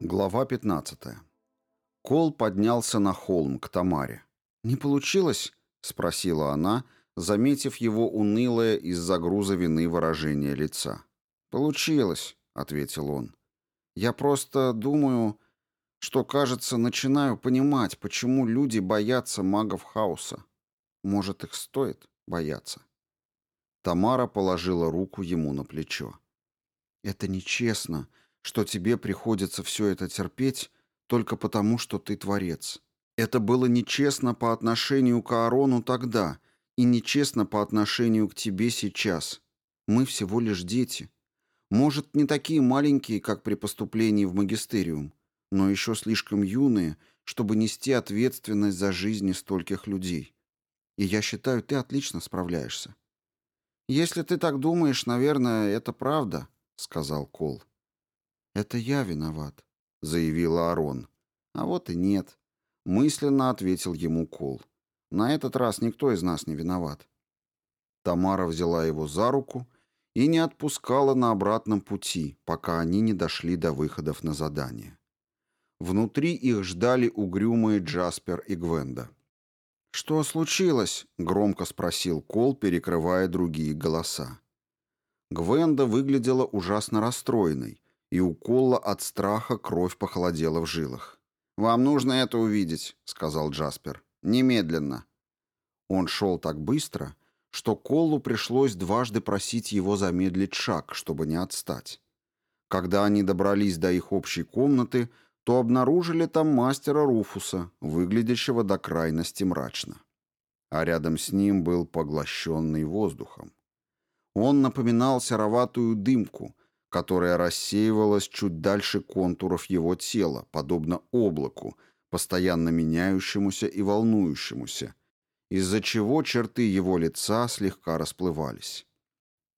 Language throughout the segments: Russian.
Глава 15. Кол поднялся на холм к Тамаре. «Не получилось?» — спросила она, заметив его унылое из-за груза вины выражение лица. «Получилось», — ответил он. «Я просто думаю, что, кажется, начинаю понимать, почему люди боятся магов хаоса. Может, их стоит бояться?» Тамара положила руку ему на плечо. «Это нечестно», что тебе приходится все это терпеть только потому, что ты творец. Это было нечестно по отношению к Аарону тогда и нечестно по отношению к тебе сейчас. Мы всего лишь дети. Может, не такие маленькие, как при поступлении в магистериум, но еще слишком юные, чтобы нести ответственность за жизни стольких людей. И я считаю, ты отлично справляешься. «Если ты так думаешь, наверное, это правда», — сказал Кол. «Это я виноват», — заявила Арон. «А вот и нет», — мысленно ответил ему Кол. «На этот раз никто из нас не виноват». Тамара взяла его за руку и не отпускала на обратном пути, пока они не дошли до выходов на задание. Внутри их ждали угрюмые Джаспер и Гвенда. «Что случилось?» — громко спросил Кол, перекрывая другие голоса. Гвенда выглядела ужасно расстроенной, и у Колла от страха кровь похолодела в жилах. «Вам нужно это увидеть», — сказал Джаспер. «Немедленно». Он шел так быстро, что Коллу пришлось дважды просить его замедлить шаг, чтобы не отстать. Когда они добрались до их общей комнаты, то обнаружили там мастера Руфуса, выглядящего до крайности мрачно. А рядом с ним был поглощенный воздухом. Он напоминал сероватую дымку, которая рассеивалась чуть дальше контуров его тела, подобно облаку, постоянно меняющемуся и волнующемуся, из-за чего черты его лица слегка расплывались.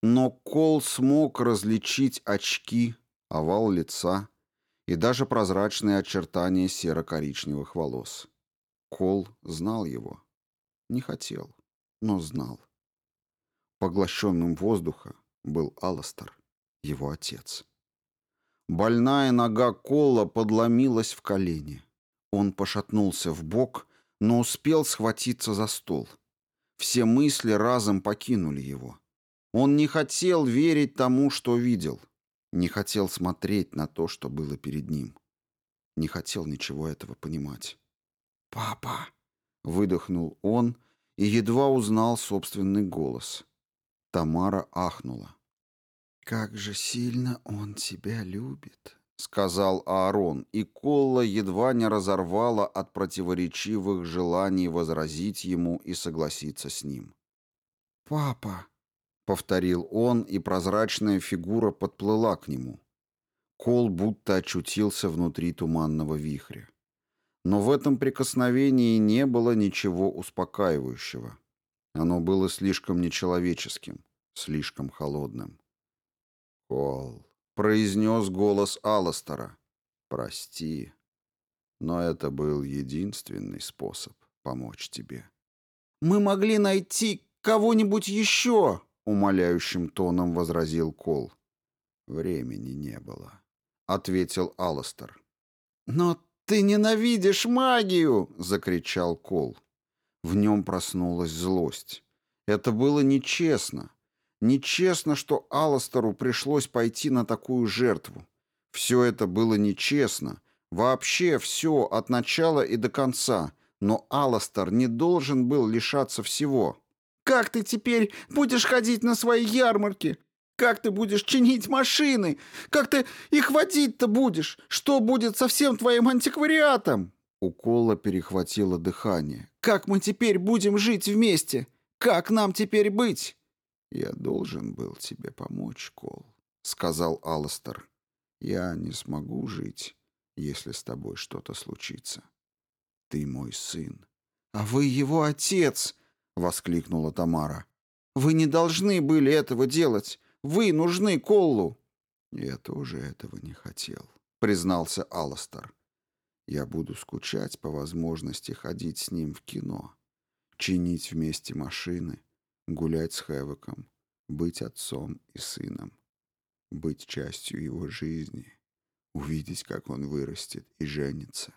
Но Кол смог различить очки, овал лица и даже прозрачные очертания серо-коричневых волос. Кол знал его. Не хотел, но знал. Поглощенным воздуха был Аластер его отец. Больная нога Колла подломилась в колени. Он пошатнулся в бок, но успел схватиться за стол. Все мысли разом покинули его. Он не хотел верить тому, что видел. Не хотел смотреть на то, что было перед ним. Не хотел ничего этого понимать. «Папа!» — выдохнул он и едва узнал собственный голос. Тамара ахнула. «Как же сильно он тебя любит», — сказал Аарон, и Колла едва не разорвала от противоречивых желаний возразить ему и согласиться с ним. «Папа», — повторил он, и прозрачная фигура подплыла к нему. Кол будто очутился внутри туманного вихря. Но в этом прикосновении не было ничего успокаивающего. Оно было слишком нечеловеческим, слишком холодным. «Кол», — произнес голос Алластера, — «прости, но это был единственный способ помочь тебе». «Мы могли найти кого-нибудь еще», — умоляющим тоном возразил Кол. «Времени не было», — ответил Алластер. «Но ты ненавидишь магию!» — закричал Кол. В нем проснулась злость. Это было нечестно. Нечестно, что Алластеру пришлось пойти на такую жертву. Все это было нечестно. Вообще все, от начала и до конца. Но Алластер не должен был лишаться всего. «Как ты теперь будешь ходить на свои ярмарки? Как ты будешь чинить машины? Как ты их водить-то будешь? Что будет со всем твоим антиквариатом?» У Колла перехватило дыхание. «Как мы теперь будем жить вместе? Как нам теперь быть?» «Я должен был тебе помочь, Кол», — сказал Алластер. «Я не смогу жить, если с тобой что-то случится. Ты мой сын». «А вы его отец!» — воскликнула Тамара. «Вы не должны были этого делать. Вы нужны Коллу». «Я тоже этого не хотел», — признался Алластер. «Я буду скучать по возможности ходить с ним в кино, чинить вместе машины» гулять с Хэвоком, быть отцом и сыном, быть частью его жизни, увидеть, как он вырастет и женится,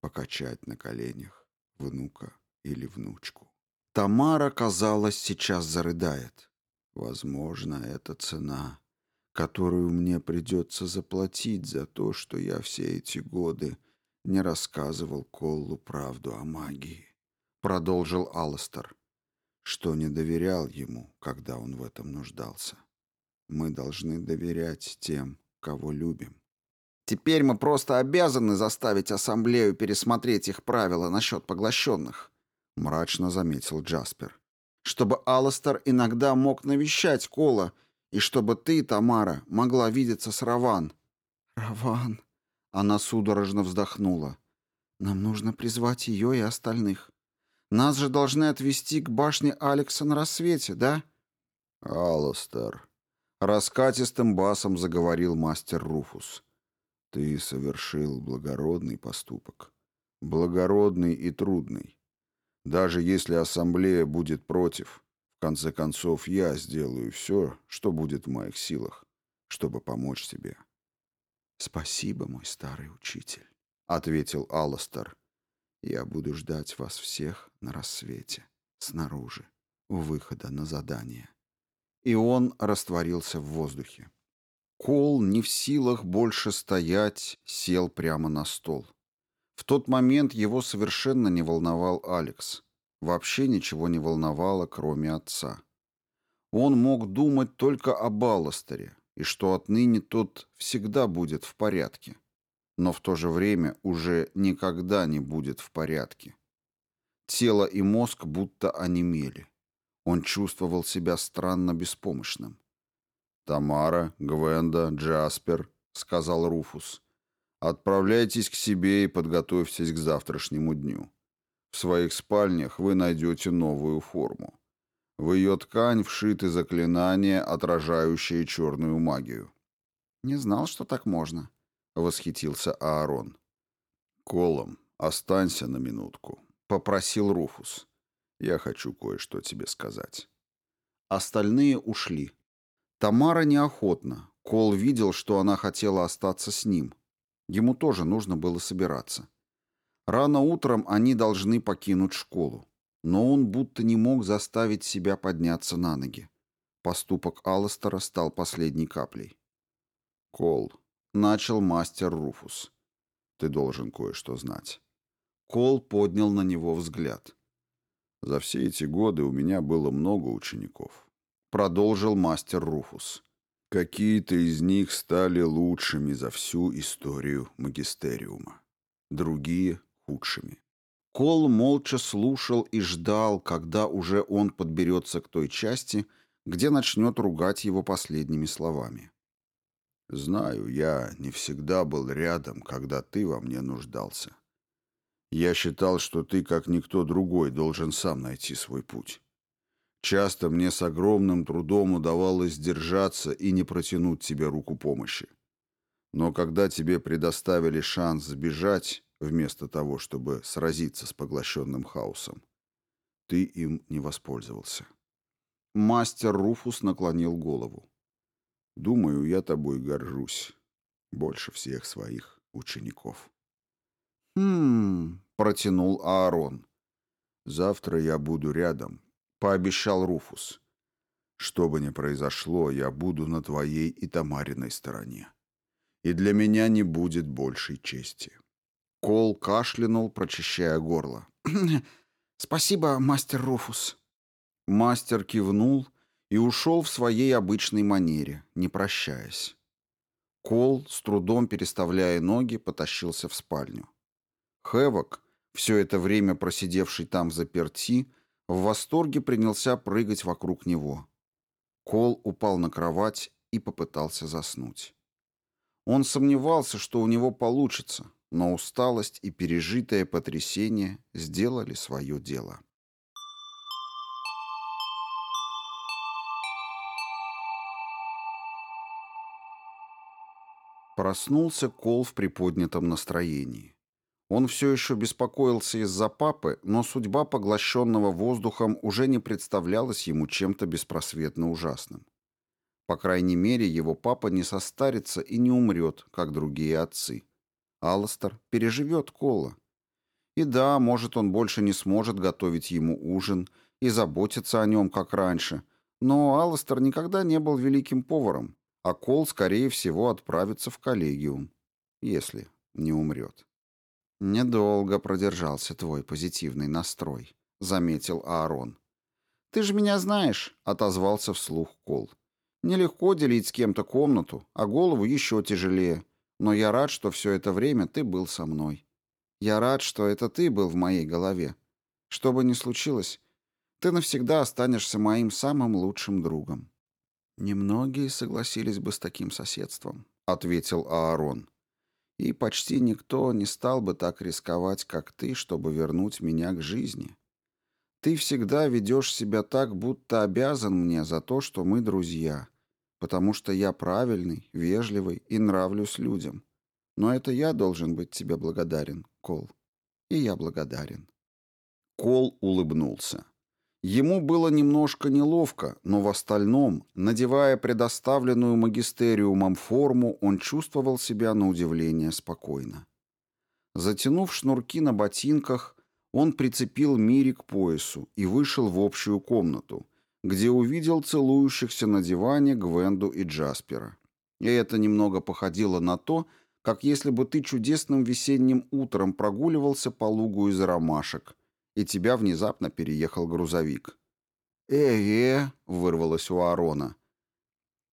покачать на коленях внука или внучку. Тамара, казалось, сейчас зарыдает. Возможно, это цена, которую мне придется заплатить за то, что я все эти годы не рассказывал Коллу правду о магии, продолжил Алластер, что не доверял ему, когда он в этом нуждался. Мы должны доверять тем, кого любим. Теперь мы просто обязаны заставить ассамблею пересмотреть их правила насчет поглощенных, мрачно заметил Джаспер. Чтобы Алластер иногда мог навещать Кола, и чтобы ты, Тамара, могла видеться с Раван. Раван. Она судорожно вздохнула. Нам нужно призвать ее и остальных. Нас же должны отвезти к башне Алекса на рассвете, да? Алластер. Раскатистым басом заговорил мастер Руфус. Ты совершил благородный поступок. Благородный и трудный. Даже если ассамблея будет против, в конце концов я сделаю все, что будет в моих силах, чтобы помочь тебе. Спасибо, мой старый учитель, ответил Алластер. Я буду ждать вас всех на рассвете, снаружи, у выхода на задание. И он растворился в воздухе. Кол, не в силах больше стоять, сел прямо на стол. В тот момент его совершенно не волновал Алекс. Вообще ничего не волновало, кроме отца. Он мог думать только о Балластере, и что отныне тот всегда будет в порядке. Но в то же время уже никогда не будет в порядке. Тело и мозг будто онемели. Он чувствовал себя странно беспомощным. «Тамара, Гвенда, Джаспер», — сказал Руфус, — «отправляйтесь к себе и подготовьтесь к завтрашнему дню. В своих спальнях вы найдете новую форму. В ее ткань вшиты заклинания, отражающие черную магию». «Не знал, что так можно», — восхитился Аарон. «Колом, останься на минутку», — попросил Руфус. «Я хочу кое-что тебе сказать». Остальные ушли. Тамара неохотно. Кол видел, что она хотела остаться с ним. Ему тоже нужно было собираться. Рано утром они должны покинуть школу. Но он будто не мог заставить себя подняться на ноги. Поступок Алластера стал последней каплей. «Кол», — начал мастер Руфус, — «ты должен кое-что знать». Кол поднял на него взгляд. «За все эти годы у меня было много учеников продолжил мастер Руфус. Какие-то из них стали лучшими за всю историю магистериума, другие — худшими. Кол молча слушал и ждал, когда уже он подберется к той части, где начнет ругать его последними словами. «Знаю, я не всегда был рядом, когда ты во мне нуждался. Я считал, что ты, как никто другой, должен сам найти свой путь. Часто мне с огромным трудом удавалось держаться и не протянуть тебе руку помощи. Но когда тебе предоставили шанс сбежать, вместо того, чтобы сразиться с поглощенным хаосом, ты им не воспользовался. Мастер Руфус наклонил голову. Думаю, я тобой горжусь. Больше всех своих учеников. «Хм...» — протянул Аарон. «Завтра я буду рядом, пообещал Руфус. «Что бы ни произошло, я буду на твоей и Тамариной стороне. И для меня не будет большей чести». Кол кашлянул, прочищая горло. «Спасибо, мастер Руфус». Мастер кивнул и ушел в своей обычной манере, не прощаясь. Кол, с трудом переставляя ноги, потащился в спальню. Хэвок, все это время просидевший там заперти, в восторге принялся прыгать вокруг него. Кол упал на кровать и попытался заснуть. Он сомневался, что у него получится, но усталость и пережитое потрясение сделали свое дело. Проснулся Кол в приподнятом настроении. Он все еще беспокоился из-за папы, но судьба поглощенного воздухом уже не представлялась ему чем-то беспросветно ужасным. По крайней мере, его папа не состарится и не умрет, как другие отцы. Алластер переживет Колла. И да, может, он больше не сможет готовить ему ужин и заботиться о нем, как раньше, но Алластер никогда не был великим поваром, а Кол, скорее всего, отправится в коллегиум, если не умрет. «Недолго продержался твой позитивный настрой», — заметил Аарон. «Ты же меня знаешь», — отозвался вслух Кол. Нелегко делить с кем-то комнату, а голову еще тяжелее. Но я рад, что все это время ты был со мной. Я рад, что это ты был в моей голове. Что бы ни случилось, ты навсегда останешься моим самым лучшим другом». «Немногие согласились бы с таким соседством», — ответил Аарон. «И почти никто не стал бы так рисковать, как ты, чтобы вернуть меня к жизни. Ты всегда ведешь себя так, будто обязан мне за то, что мы друзья потому что я правильный, вежливый и нравлюсь людям. Но это я должен быть тебе благодарен, Кол. И я благодарен». Кол улыбнулся. Ему было немножко неловко, но в остальном, надевая предоставленную магистериумом форму, он чувствовал себя на удивление спокойно. Затянув шнурки на ботинках, он прицепил Мири к поясу и вышел в общую комнату, где увидел целующихся на диване Гвенду и Джаспера. И это немного походило на то, как если бы ты чудесным весенним утром прогуливался по лугу из ромашек, и тебя внезапно переехал грузовик. «Э-э!» — вырвалось у Арона.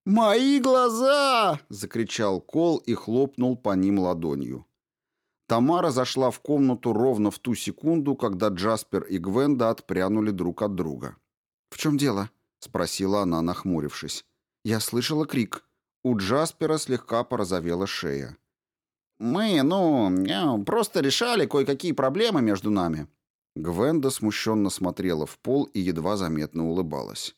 «Мои глаза!» — закричал Кол и хлопнул по ним ладонью. Тамара зашла в комнату ровно в ту секунду, когда Джаспер и Гвенда отпрянули друг от друга. «В чем дело?» — спросила она, нахмурившись. «Я слышала крик». У Джаспера слегка порозовела шея. «Мы, ну, э, просто решали кое-какие проблемы между нами». Гвенда смущенно смотрела в пол и едва заметно улыбалась.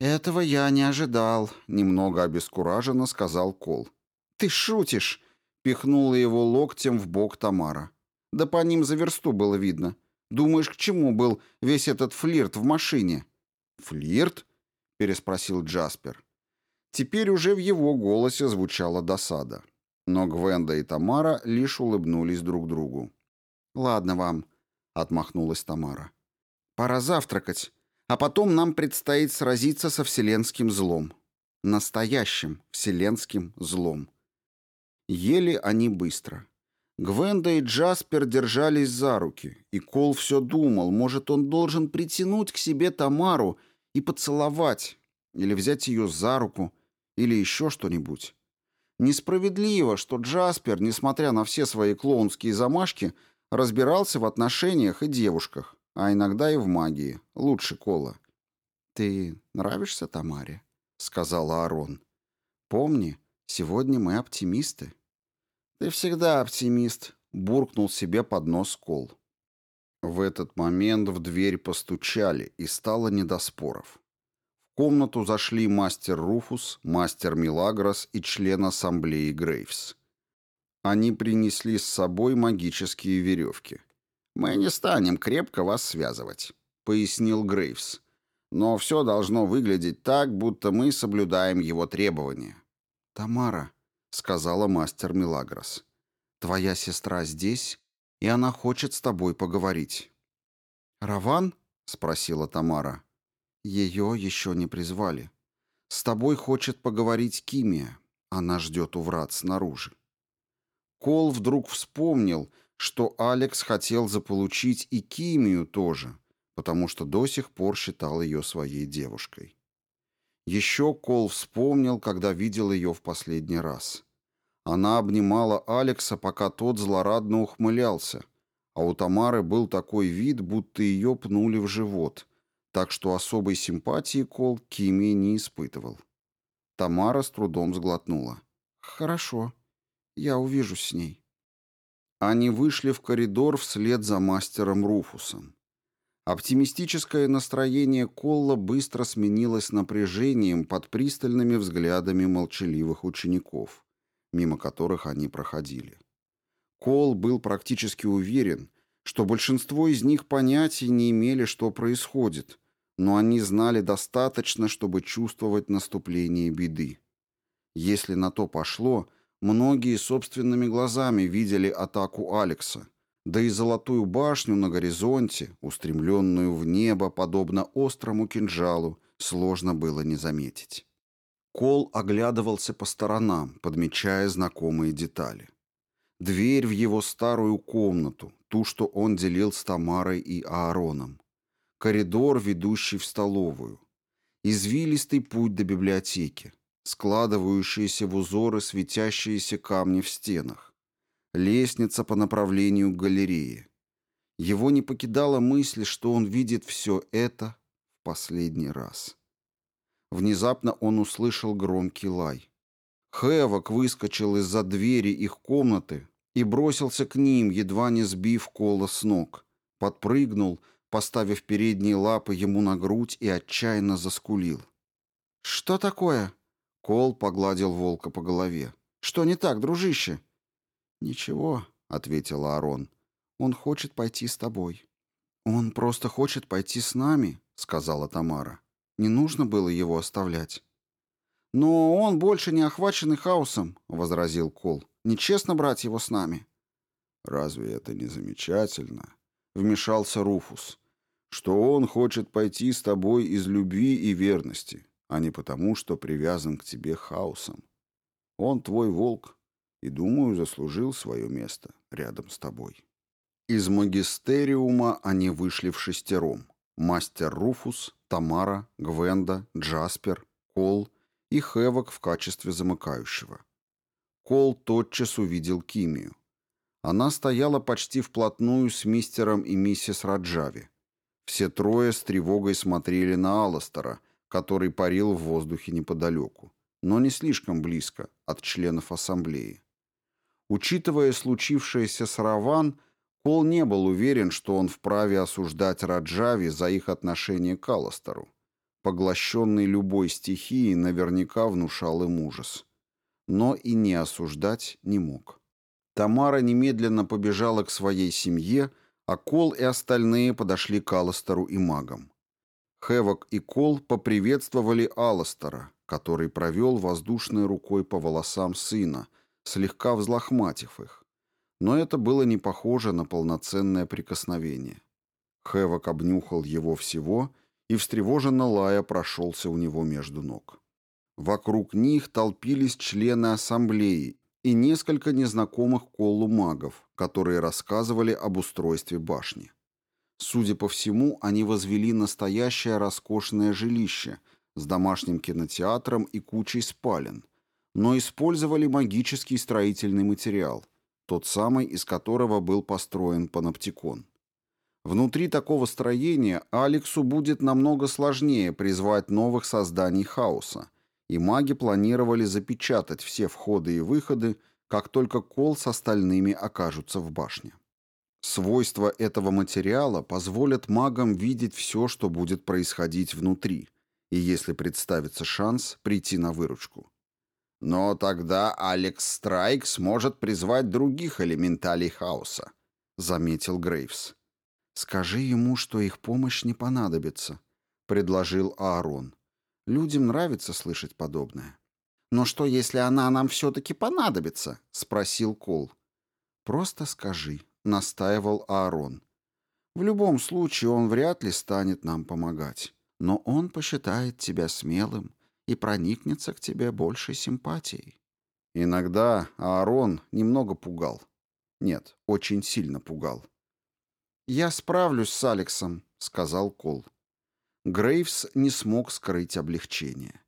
«Этого я не ожидал», — немного обескураженно сказал Кол. «Ты шутишь!» — пихнула его локтем в бок Тамара. «Да по ним за версту было видно. Думаешь, к чему был весь этот флирт в машине?» «Флирт?» — переспросил Джаспер. Теперь уже в его голосе звучала досада. Но Гвенда и Тамара лишь улыбнулись друг другу. «Ладно вам», — отмахнулась Тамара. «Пора завтракать, а потом нам предстоит сразиться со вселенским злом. Настоящим вселенским злом». Ели они быстро. Гвенда и Джаспер держались за руки, и Кол все думал, может, он должен притянуть к себе Тамару и поцеловать, или взять ее за руку, или еще что-нибудь. Несправедливо, что Джаспер, несмотря на все свои клоунские замашки, разбирался в отношениях и девушках, а иногда и в магии, лучше Кола. «Ты нравишься Тамаре?» — сказала Арон. «Помни, сегодня мы оптимисты». «Ты всегда оптимист», — буркнул себе под нос Кол. В этот момент в дверь постучали, и стало не до споров. В комнату зашли мастер Руфус, мастер Милагрос и член ассамблеи Грейвс. Они принесли с собой магические веревки. «Мы не станем крепко вас связывать», — пояснил Грейвс. «Но все должно выглядеть так, будто мы соблюдаем его требования». «Тамара», — сказала мастер Милагрос, — «твоя сестра здесь и она хочет с тобой поговорить». «Раван?» — спросила Тамара. «Ее еще не призвали. С тобой хочет поговорить Кимия. Она ждет у врат снаружи». Кол вдруг вспомнил, что Алекс хотел заполучить и Кимию тоже, потому что до сих пор считал ее своей девушкой. Еще Кол вспомнил, когда видел ее в последний раз. Она обнимала Алекса, пока тот злорадно ухмылялся, а у Тамары был такой вид, будто ее пнули в живот, так что особой симпатии Кол к Киме не испытывал. Тамара с трудом сглотнула. «Хорошо, я увижусь с ней». Они вышли в коридор вслед за мастером Руфусом. Оптимистическое настроение Колла быстро сменилось напряжением под пристальными взглядами молчаливых учеников мимо которых они проходили. Кол был практически уверен, что большинство из них понятия не имели, что происходит, но они знали достаточно, чтобы чувствовать наступление беды. Если на то пошло, многие собственными глазами видели атаку Алекса, да и золотую башню на горизонте, устремленную в небо, подобно острому кинжалу, сложно было не заметить. Кол оглядывался по сторонам, подмечая знакомые детали. Дверь в его старую комнату, ту, что он делил с Тамарой и Аароном. Коридор, ведущий в столовую. Извилистый путь до библиотеки. Складывающиеся в узоры светящиеся камни в стенах. Лестница по направлению к галерее. Его не покидала мысль, что он видит все это в последний раз. Внезапно он услышал громкий лай. Хэвок выскочил из-за двери их комнаты и бросился к ним, едва не сбив Кола с ног. Подпрыгнул, поставив передние лапы ему на грудь и отчаянно заскулил. «Что такое?» Кол погладил волка по голове. «Что не так, дружище?» «Ничего», — ответил Аарон. «Он хочет пойти с тобой». «Он просто хочет пойти с нами», — сказала Тамара. Не нужно было его оставлять. «Но он больше не охваченный хаосом», — возразил Кол. «Нечестно брать его с нами». «Разве это не замечательно?» — вмешался Руфус. «Что он хочет пойти с тобой из любви и верности, а не потому, что привязан к тебе хаосом. Он твой волк, и, думаю, заслужил свое место рядом с тобой». Из магистериума они вышли в шестером. Мастер Руфус, Тамара, Гвенда, Джаспер, Кол и Хевок в качестве замыкающего. Кол тотчас увидел Кимию. Она стояла почти вплотную с мистером и миссис Раджави. Все трое с тревогой смотрели на Алластера, который парил в воздухе неподалеку, но не слишком близко от членов ассамблеи. Учитывая случившееся с Раван, Кол не был уверен, что он вправе осуждать Раджави за их отношение к Алластеру. Поглощенный любой стихией наверняка внушал им ужас. Но и не осуждать не мог. Тамара немедленно побежала к своей семье, а Кол и остальные подошли к Алластеру и магам. Хевок и Кол поприветствовали Алластера, который провел воздушной рукой по волосам сына, слегка взлохматив их но это было не похоже на полноценное прикосновение. Хэвок обнюхал его всего и встревоженно лая прошелся у него между ног. Вокруг них толпились члены ассамблеи и несколько незнакомых Колу магов, которые рассказывали об устройстве башни. Судя по всему, они возвели настоящее роскошное жилище с домашним кинотеатром и кучей спален, но использовали магический строительный материал, тот самый, из которого был построен паноптикон. Внутри такого строения Алексу будет намного сложнее призвать новых созданий хаоса, и маги планировали запечатать все входы и выходы, как только кол с остальными окажутся в башне. Свойства этого материала позволят магам видеть все, что будет происходить внутри, и если представится шанс, прийти на выручку. Но тогда Алекс Страйк сможет призвать других элементалей хаоса, заметил Грейвс. Скажи ему, что их помощь не понадобится, предложил Аарон. Людям нравится слышать подобное. Но что, если она нам все-таки понадобится? спросил Кол. Просто скажи, настаивал Аарон. В любом случае он вряд ли станет нам помогать, но он посчитает тебя смелым и проникнется к тебе большей симпатией. Иногда Аарон немного пугал. Нет, очень сильно пугал. «Я справлюсь с Алексом», — сказал Кол. Грейвс не смог скрыть облегчение.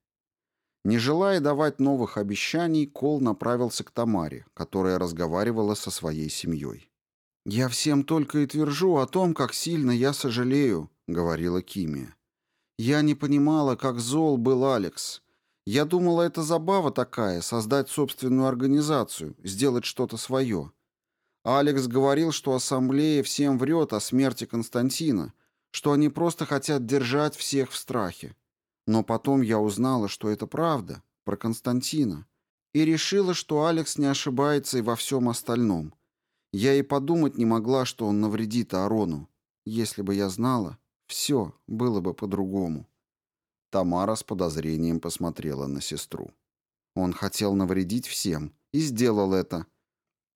Не желая давать новых обещаний, Кол направился к Тамаре, которая разговаривала со своей семьей. «Я всем только и твержу о том, как сильно я сожалею», — говорила Кимия. Я не понимала, как зол был Алекс. Я думала, это забава такая, создать собственную организацию, сделать что-то свое. Алекс говорил, что ассамблея всем врет о смерти Константина, что они просто хотят держать всех в страхе. Но потом я узнала, что это правда, про Константина, и решила, что Алекс не ошибается и во всем остальном. Я и подумать не могла, что он навредит Арону. Если бы я знала, все было бы по-другому. Тамара с подозрением посмотрела на сестру. Он хотел навредить всем и сделал это.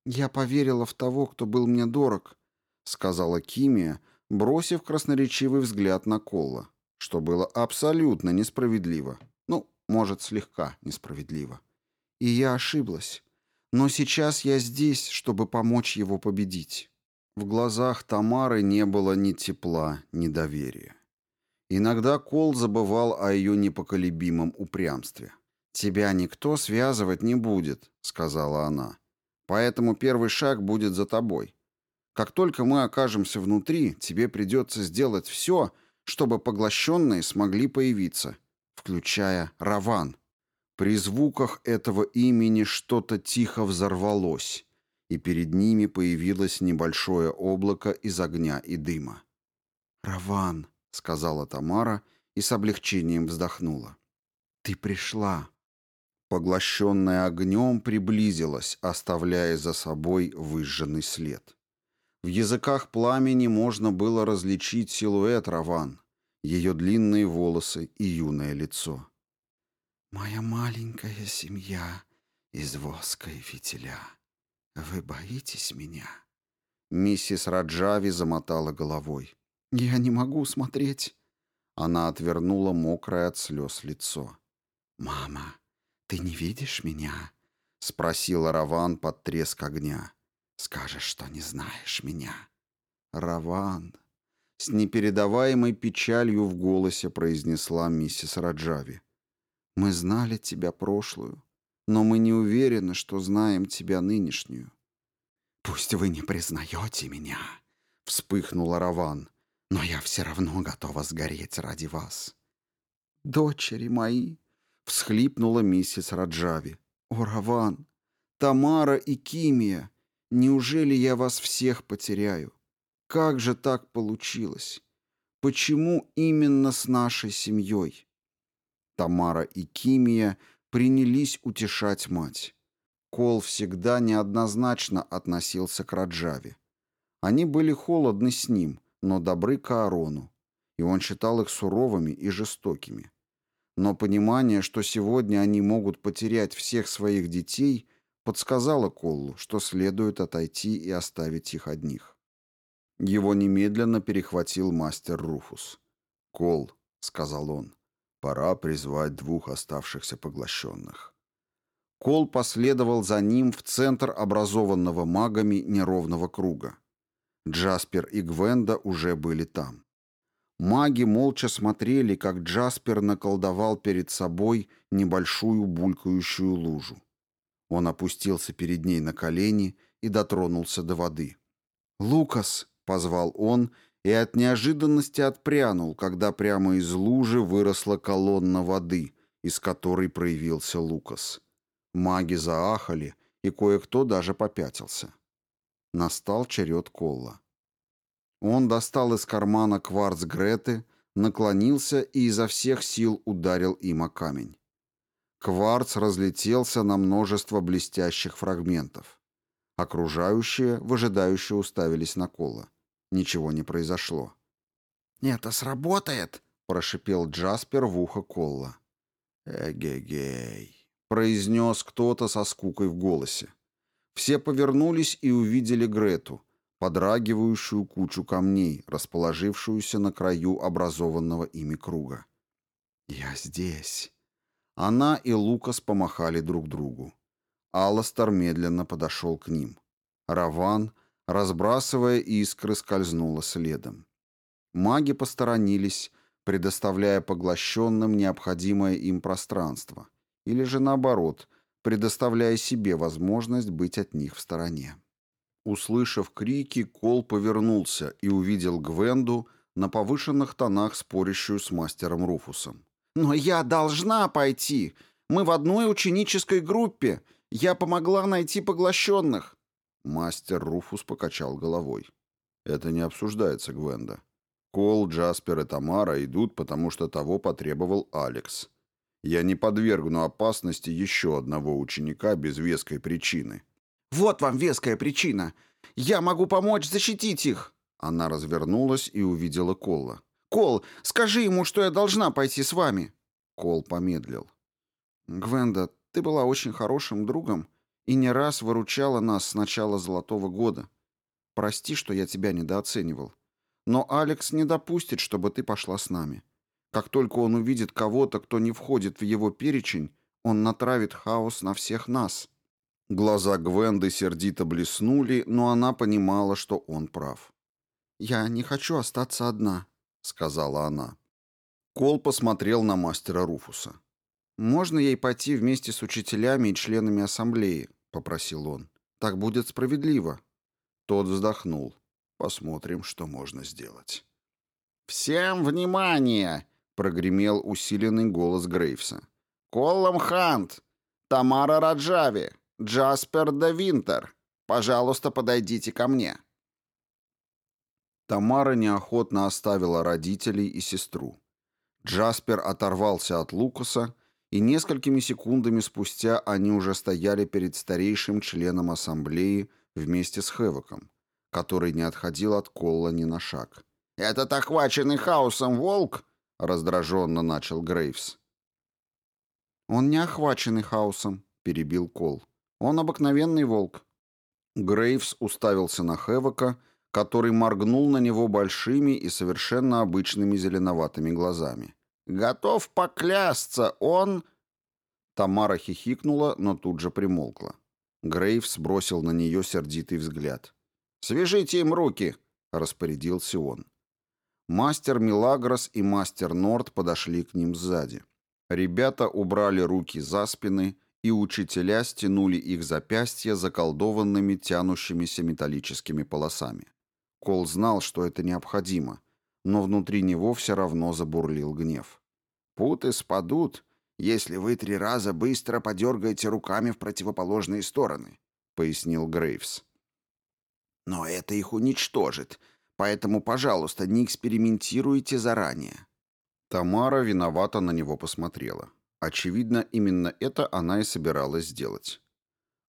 «Я поверила в того, кто был мне дорог», — сказала Кимия, бросив красноречивый взгляд на Колла, что было абсолютно несправедливо. Ну, может, слегка несправедливо. И я ошиблась. Но сейчас я здесь, чтобы помочь его победить. В глазах Тамары не было ни тепла, ни доверия. Иногда Кол забывал о ее непоколебимом упрямстве. «Тебя никто связывать не будет», — сказала она. «Поэтому первый шаг будет за тобой. Как только мы окажемся внутри, тебе придется сделать все, чтобы поглощенные смогли появиться, включая Раван». При звуках этого имени что-то тихо взорвалось, и перед ними появилось небольшое облако из огня и дыма. «Раван», — сказала Тамара и с облегчением вздохнула. «Ты пришла». Поглощенная огнем приблизилась, оставляя за собой выжженный след. В языках пламени можно было различить силуэт Раван, ее длинные волосы и юное лицо. «Моя маленькая семья из воска и фитиля. Вы боитесь меня?» Миссис Раджави замотала головой. «Я не могу смотреть». Она отвернула мокрое от слез лицо. «Мама, ты не видишь меня?» — спросила Раван под треск огня. «Скажешь, что не знаешь меня». «Раван», — с непередаваемой печалью в голосе произнесла миссис Раджави. Мы знали тебя прошлую, но мы не уверены, что знаем тебя нынешнюю. Пусть вы не признаете меня, вспыхнула Раван, но я все равно готова сгореть ради вас. Дочери мои, всхлипнула миссис Раджави. О, Раван, Тамара и Кимия, неужели я вас всех потеряю? Как же так получилось? Почему именно с нашей семьей? Тамара и Кимия принялись утешать мать. Кол всегда неоднозначно относился к Раджаве. Они были холодны с ним, но добры к Аарону, и он считал их суровыми и жестокими. Но понимание, что сегодня они могут потерять всех своих детей, подсказало Коллу, что следует отойти и оставить их одних. Его немедленно перехватил мастер Руфус. «Кол», — сказал он, Пора призвать двух оставшихся поглощенных. Кол последовал за ним в центр образованного магами неровного круга. Джаспер и Гвенда уже были там. Маги молча смотрели, как Джаспер наколдовал перед собой небольшую булькающую лужу. Он опустился перед ней на колени и дотронулся до воды. «Лукас!» — позвал он и от неожиданности отпрянул, когда прямо из лужи выросла колонна воды, из которой проявился Лукас. Маги заахали, и кое-кто даже попятился. Настал черед Колла. Он достал из кармана кварц Греты, наклонился и изо всех сил ударил им о камень. Кварц разлетелся на множество блестящих фрагментов. Окружающие, выжидающие уставились на Колла. Ничего не произошло. «Это сработает!» — прошипел Джаспер в ухо Колла. «Эгегей!» — произнес кто-то со скукой в голосе. Все повернулись и увидели Грету, подрагивающую кучу камней, расположившуюся на краю образованного ими круга. «Я здесь!» Она и Лукас помахали друг другу. Алластер медленно подошел к ним. Раван — разбрасывая искры, скользнула следом. Маги посторонились, предоставляя поглощенным необходимое им пространство, или же наоборот, предоставляя себе возможность быть от них в стороне. Услышав крики, Кол повернулся и увидел Гвенду на повышенных тонах, спорящую с мастером Руфусом. «Но я должна пойти! Мы в одной ученической группе! Я помогла найти поглощенных! Мастер Руфус покачал головой. «Это не обсуждается, Гвенда. Кол, Джаспер и Тамара идут, потому что того потребовал Алекс. Я не подвергну опасности еще одного ученика без веской причины». «Вот вам веская причина! Я могу помочь защитить их!» Она развернулась и увидела Колла. Кол, скажи ему, что я должна пойти с вами». Кол помедлил. «Гвенда, ты была очень хорошим другом и не раз выручала нас с начала Золотого года. Прости, что я тебя недооценивал. Но Алекс не допустит, чтобы ты пошла с нами. Как только он увидит кого-то, кто не входит в его перечень, он натравит хаос на всех нас». Глаза Гвенды сердито блеснули, но она понимала, что он прав. «Я не хочу остаться одна», — сказала она. Кол посмотрел на мастера Руфуса. «Можно ей пойти вместе с учителями и членами ассамблеи?» — попросил он. «Так будет справедливо». Тот вздохнул. «Посмотрим, что можно сделать». «Всем внимание!» — прогремел усиленный голос Грейвса. «Коллам Хант! Тамара Раджави! Джаспер де Винтер! Пожалуйста, подойдите ко мне!» Тамара неохотно оставила родителей и сестру. Джаспер оторвался от Лукаса, и несколькими секундами спустя они уже стояли перед старейшим членом ассамблеи вместе с Хевоком, который не отходил от Колла ни на шаг. «Этот охваченный хаосом волк?» — раздраженно начал Грейвс. «Он не охваченный хаосом», — перебил Кол. «Он обыкновенный волк». Грейвс уставился на Хевока, который моргнул на него большими и совершенно обычными зеленоватыми глазами. «Готов поклясться, он...» Тамара хихикнула, но тут же примолкла. Грейвс бросил на нее сердитый взгляд. «Свяжите им руки!» — распорядился он. Мастер Милагрос и мастер Норд подошли к ним сзади. Ребята убрали руки за спины, и учителя стянули их запястья заколдованными тянущимися металлическими полосами. Кол знал, что это необходимо, но внутри него все равно забурлил гнев. «Путы спадут, если вы три раза быстро подергаете руками в противоположные стороны», — пояснил Грейвс. «Но это их уничтожит, поэтому, пожалуйста, не экспериментируйте заранее». Тамара виновато на него посмотрела. Очевидно, именно это она и собиралась сделать.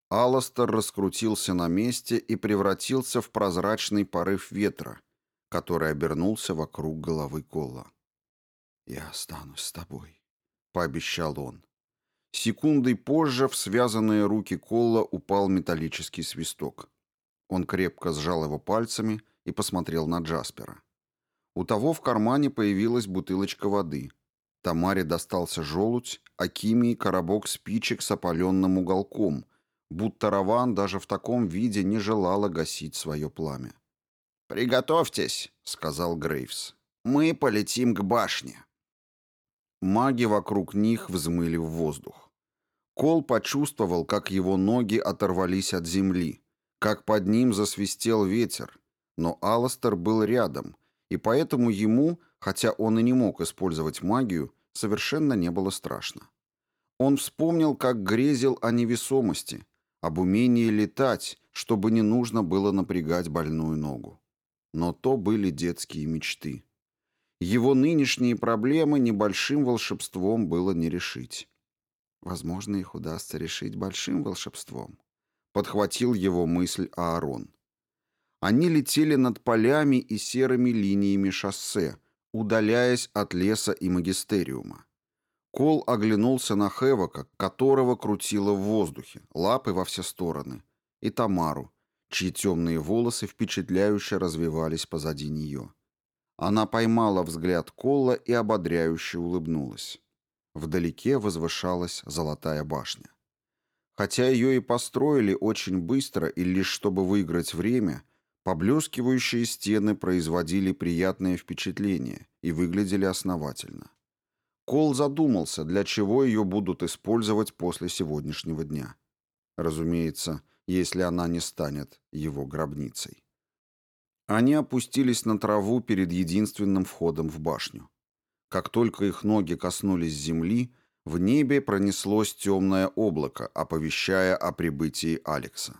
Алластер раскрутился на месте и превратился в прозрачный порыв ветра, который обернулся вокруг головы Колла. «Я останусь с тобой», — пообещал он. Секундой позже в связанные руки Колла упал металлический свисток. Он крепко сжал его пальцами и посмотрел на Джаспера. У того в кармане появилась бутылочка воды. Тамаре достался желудь, а Кимии коробок спичек с опаленным уголком, будто Раван даже в таком виде не желала гасить свое пламя. «Приготовьтесь», — сказал Грейвс. «Мы полетим к башне». Маги вокруг них взмыли в воздух. Кол почувствовал, как его ноги оторвались от земли, как под ним засвистел ветер, но Аластер был рядом, и поэтому ему, хотя он и не мог использовать магию, совершенно не было страшно. Он вспомнил, как грезил о невесомости, об умении летать, чтобы не нужно было напрягать больную ногу. Но то были детские мечты. Его нынешние проблемы небольшим волшебством было не решить. Возможно, их удастся решить большим волшебством. Подхватил его мысль Аарон. Они летели над полями и серыми линиями шоссе, удаляясь от леса и магистериума. Кол оглянулся на Хевока, которого крутило в воздухе, лапы во все стороны, и Тамару, чьи темные волосы впечатляюще развивались позади нее. Она поймала взгляд Колла и ободряюще улыбнулась. Вдалеке возвышалась золотая башня. Хотя ее и построили очень быстро и лишь чтобы выиграть время, поблескивающие стены производили приятное впечатление и выглядели основательно. Кол задумался, для чего ее будут использовать после сегодняшнего дня. Разумеется, если она не станет его гробницей. Они опустились на траву перед единственным входом в башню. Как только их ноги коснулись земли, в небе пронеслось темное облако, оповещая о прибытии Алекса.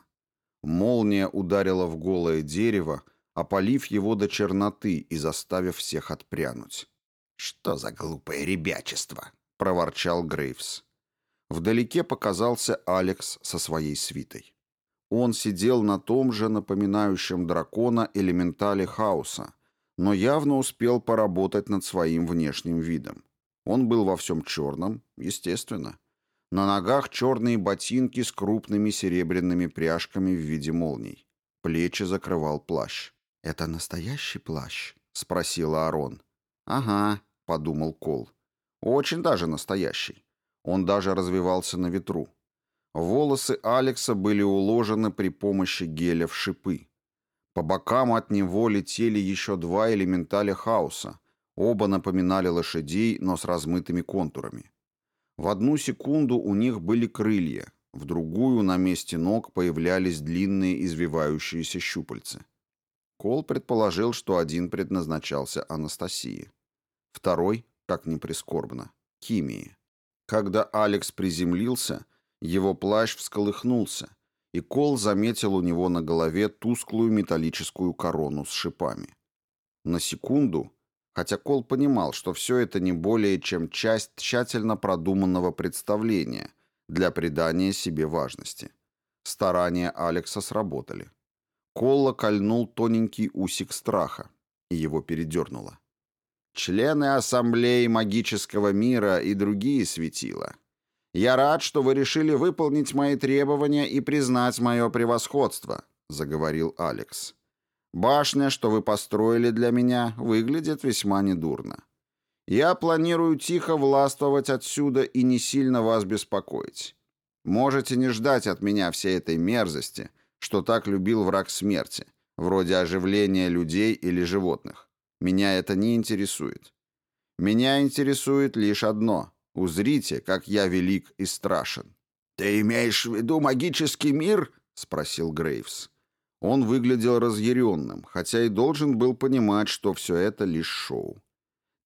Молния ударила в голое дерево, опалив его до черноты и заставив всех отпрянуть. «Что за глупое ребячество?» — проворчал Грейвс. Вдалеке показался Алекс со своей свитой. Он сидел на том же напоминающем дракона элементале хаоса, но явно успел поработать над своим внешним видом. Он был во всем черном, естественно. На ногах черные ботинки с крупными серебряными пряжками в виде молний. Плечи закрывал плащ. «Это настоящий плащ?» — спросила Арон. «Ага», — подумал Кол. «Очень даже настоящий. Он даже развивался на ветру. Волосы Алекса были уложены при помощи геля в шипы. По бокам от него летели еще два элементаля хаоса. Оба напоминали лошадей, но с размытыми контурами. В одну секунду у них были крылья, в другую на месте ног появлялись длинные извивающиеся щупальца. Кол предположил, что один предназначался Анастасии. Второй, как ни прискорбно, Химии. Когда Алекс приземлился, его плащ всколыхнулся, и Кол заметил у него на голове тусклую металлическую корону с шипами. На секунду хотя Кол понимал, что все это не более чем часть тщательно продуманного представления для придания себе важности. Старания Алекса сработали. Колла кольнул тоненький усик страха, и его передернуло. «Члены Ассамблеи Магического Мира и другие светила. Я рад, что вы решили выполнить мои требования и признать мое превосходство», — заговорил Алекс. Башня, что вы построили для меня, выглядит весьма недурно. Я планирую тихо властвовать отсюда и не сильно вас беспокоить. Можете не ждать от меня всей этой мерзости, что так любил враг смерти, вроде оживления людей или животных. Меня это не интересует. Меня интересует лишь одно. Узрите, как я велик и страшен. «Ты имеешь в виду магический мир?» — спросил Грейвс. Он выглядел разъяренным, хотя и должен был понимать, что все это лишь шоу.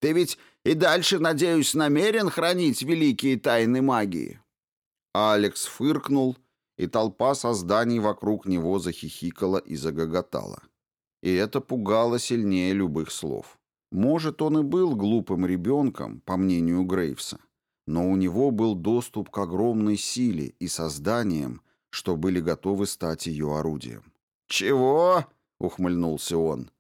«Ты ведь и дальше, надеюсь, намерен хранить великие тайны магии?» Алекс фыркнул, и толпа созданий вокруг него захихикала и загоготала. И это пугало сильнее любых слов. Может, он и был глупым ребенком, по мнению Грейвса, но у него был доступ к огромной силе и созданиям, что были готовы стать ее орудием. «Чего?» — ухмыльнулся он.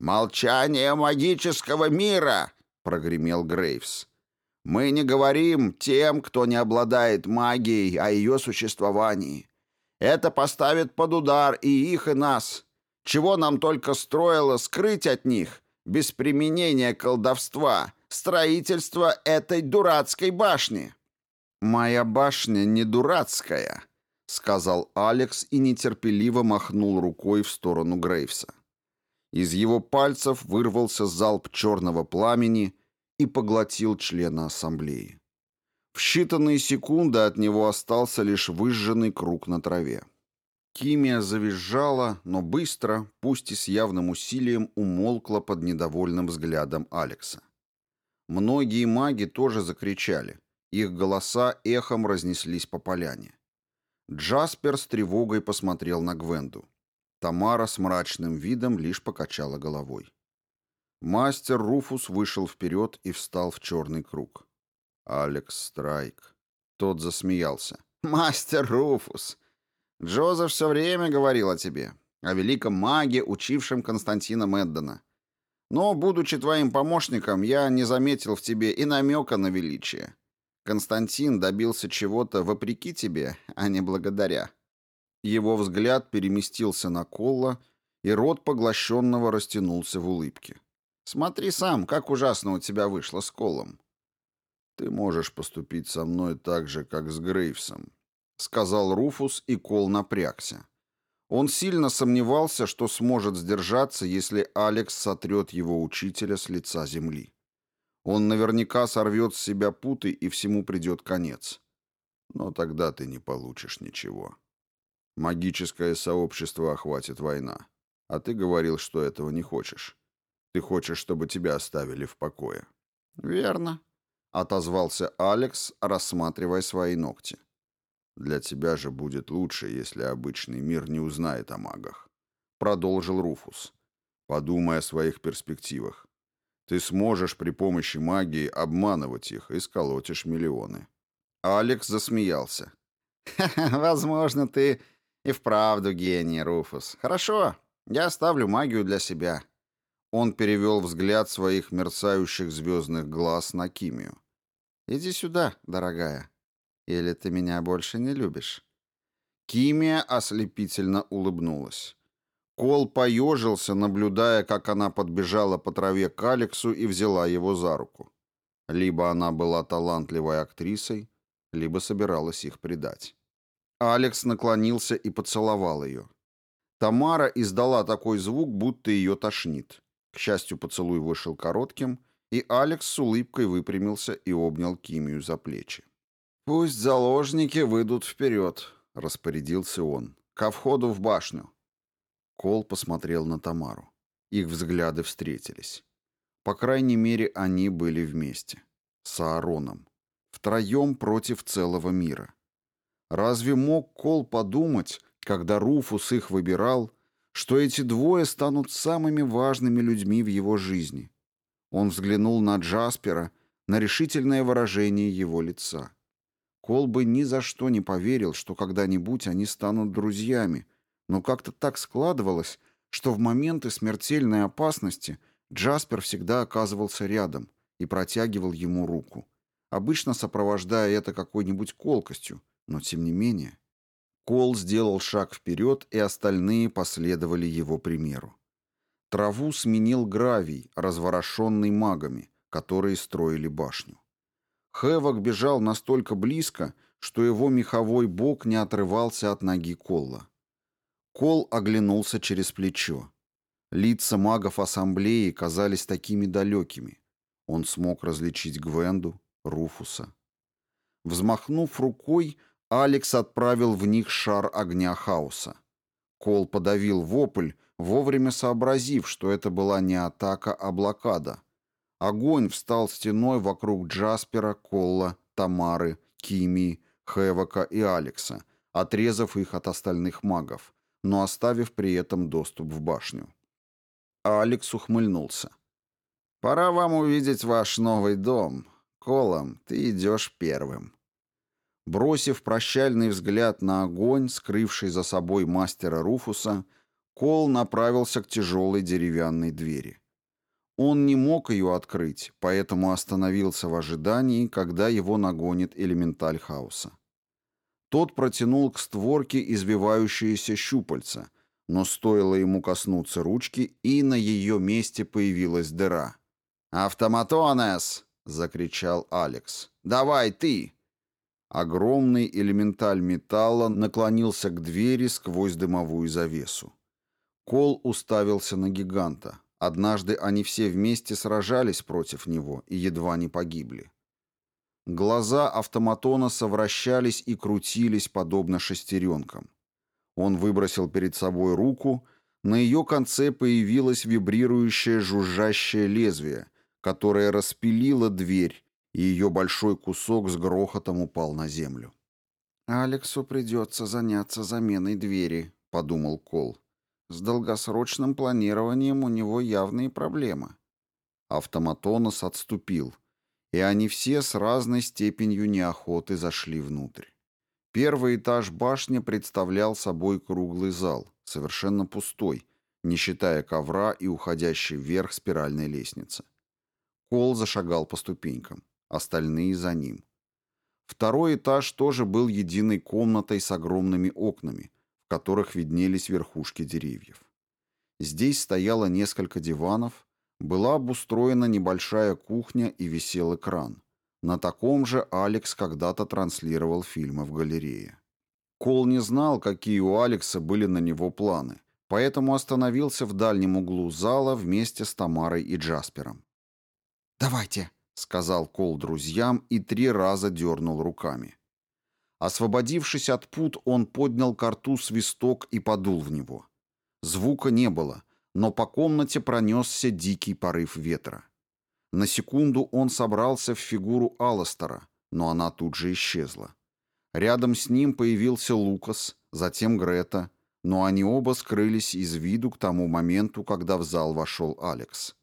«Молчание магического мира!» — прогремел Грейвс. «Мы не говорим тем, кто не обладает магией, о ее существовании. Это поставит под удар и их, и нас. Чего нам только строило скрыть от них, без применения колдовства, строительство этой дурацкой башни?» «Моя башня не дурацкая», — сказал Алекс и нетерпеливо махнул рукой в сторону Грейвса. Из его пальцев вырвался залп черного пламени и поглотил члена ассамблеи. В считанные секунды от него остался лишь выжженный круг на траве. Кимия завизжала, но быстро, пусть и с явным усилием, умолкла под недовольным взглядом Алекса. Многие маги тоже закричали. Их голоса эхом разнеслись по поляне. Джаспер с тревогой посмотрел на Гвенду. Тамара с мрачным видом лишь покачала головой. Мастер Руфус вышел вперед и встал в черный круг. «Алекс Страйк». Тот засмеялся. «Мастер Руфус! Джозеф все время говорил о тебе, о великом маге, учившем Константина Меддона. Но, будучи твоим помощником, я не заметил в тебе и намека на величие. Константин добился чего-то вопреки тебе, а не благодаря. Его взгляд переместился на Колла, и рот поглощенного растянулся в улыбке. Смотри сам, как ужасно у тебя вышло с Колом. Ты можешь поступить со мной так же, как с Грейвсом, сказал Руфус, и Кол напрягся. Он сильно сомневался, что сможет сдержаться, если Алекс сотрет его учителя с лица земли. Он наверняка сорвет с себя путы, и всему придет конец. Но тогда ты не получишь ничего. Магическое сообщество охватит война. А ты говорил, что этого не хочешь. Ты хочешь, чтобы тебя оставили в покое. Верно, отозвался Алекс, рассматривая свои ногти. Для тебя же будет лучше, если обычный мир не узнает о магах, продолжил Руфус. Подумай о своих перспективах. Ты сможешь при помощи магии обманывать их и сколотишь миллионы. Алекс засмеялся. «Возможно, ты и вправду гений, Руфус. Хорошо, я оставлю магию для себя». Он перевел взгляд своих мерцающих звездных глаз на Кимию. «Иди сюда, дорогая. Или ты меня больше не любишь?» Кимия ослепительно улыбнулась. Кол поежился, наблюдая, как она подбежала по траве к Алексу и взяла его за руку. Либо она была талантливой актрисой, либо собиралась их предать. Алекс наклонился и поцеловал ее. Тамара издала такой звук, будто ее тошнит. К счастью, поцелуй вышел коротким, и Алекс с улыбкой выпрямился и обнял Кимию за плечи. «Пусть заложники выйдут вперед», — распорядился он, — «ко входу в башню». Кол посмотрел на Тамару. Их взгляды встретились. По крайней мере, они были вместе. С Аароном. Втроем против целого мира. Разве мог Кол подумать, когда Руфус их выбирал, что эти двое станут самыми важными людьми в его жизни. Он взглянул на Джаспера, на решительное выражение его лица. Кол бы ни за что не поверил, что когда-нибудь они станут друзьями, но как-то так складывалось, что в моменты смертельной опасности Джаспер всегда оказывался рядом и протягивал ему руку, обычно сопровождая это какой-нибудь колкостью, но тем не менее. Кол сделал шаг вперед, и остальные последовали его примеру. Траву сменил гравий, разворошенный магами, которые строили башню. Хэвок бежал настолько близко, что его меховой бок не отрывался от ноги Колла. Кол оглянулся через плечо. Лица магов ассамблеи казались такими далекими. Он смог различить Гвенду, Руфуса. Взмахнув рукой, Алекс отправил в них шар огня хаоса. Кол подавил вопль, вовремя сообразив, что это была не атака, а блокада. Огонь встал стеной вокруг Джаспера, Колла, Тамары, Кими, Хевока и Алекса, отрезав их от остальных магов, но оставив при этом доступ в башню. Алекс ухмыльнулся. «Пора вам увидеть ваш новый дом. Колом, ты идешь первым». Бросив прощальный взгляд на огонь, скрывший за собой мастера Руфуса, Кол направился к тяжелой деревянной двери. Он не мог ее открыть, поэтому остановился в ожидании, когда его нагонит элементаль хаоса. Тот протянул к створке извивающиеся щупальца, но стоило ему коснуться ручки, и на ее месте появилась дыра. «Автоматонес!» — закричал Алекс. «Давай ты!» Огромный элементаль металла наклонился к двери сквозь дымовую завесу. Кол уставился на гиганта. Однажды они все вместе сражались против него и едва не погибли. Глаза автоматона совращались и крутились, подобно шестеренкам. Он выбросил перед собой руку, на ее конце появилось вибрирующее жужжащее лезвие, которое распилило дверь, и ее большой кусок с грохотом упал на землю. «Алексу придется заняться заменой двери», — подумал Кол. «С долгосрочным планированием у него явные проблемы». Автоматонос отступил, и они все с разной степенью неохоты зашли внутрь. Первый этаж башни представлял собой круглый зал, совершенно пустой, не считая ковра и уходящей вверх спиральной лестницы. Кол зашагал по ступенькам остальные за ним. Второй этаж тоже был единой комнатой с огромными окнами, которых виднелись верхушки деревьев. Здесь стояло несколько диванов, была обустроена небольшая кухня и висел экран. На таком же Алекс когда-то транслировал фильмы в галерее. Кол не знал, какие у Алекса были на него планы, поэтому остановился в дальнем углу зала вместе с Тамарой и Джаспером. «Давайте», — сказал Кол друзьям и три раза дернул руками. Освободившись от пут, он поднял карту свисток и подул в него. Звука не было, но по комнате пронесся дикий порыв ветра. На секунду он собрался в фигуру Алластера, но она тут же исчезла. Рядом с ним появился Лукас, затем Грета, но они оба скрылись из виду к тому моменту, когда в зал вошел Алекс.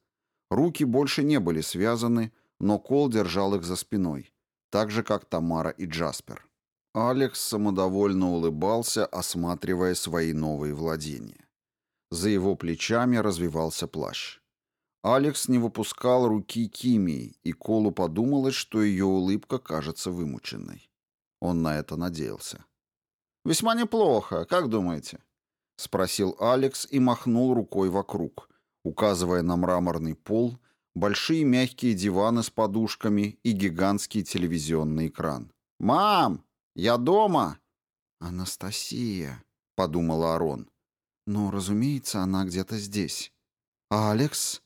Руки больше не были связаны, но Кол держал их за спиной, так же, как Тамара и Джаспер. Алекс самодовольно улыбался, осматривая свои новые владения. За его плечами развивался плащ. Алекс не выпускал руки Кимии, и Колу подумалось, что ее улыбка кажется вымученной. Он на это надеялся. «Весьма неплохо, как думаете?» — спросил Алекс и махнул рукой вокруг, указывая на мраморный пол, большие мягкие диваны с подушками и гигантский телевизионный экран. «Мам, я дома!» «Анастасия», — подумала Арон. «Ну, разумеется, она где-то здесь». «Алекс?»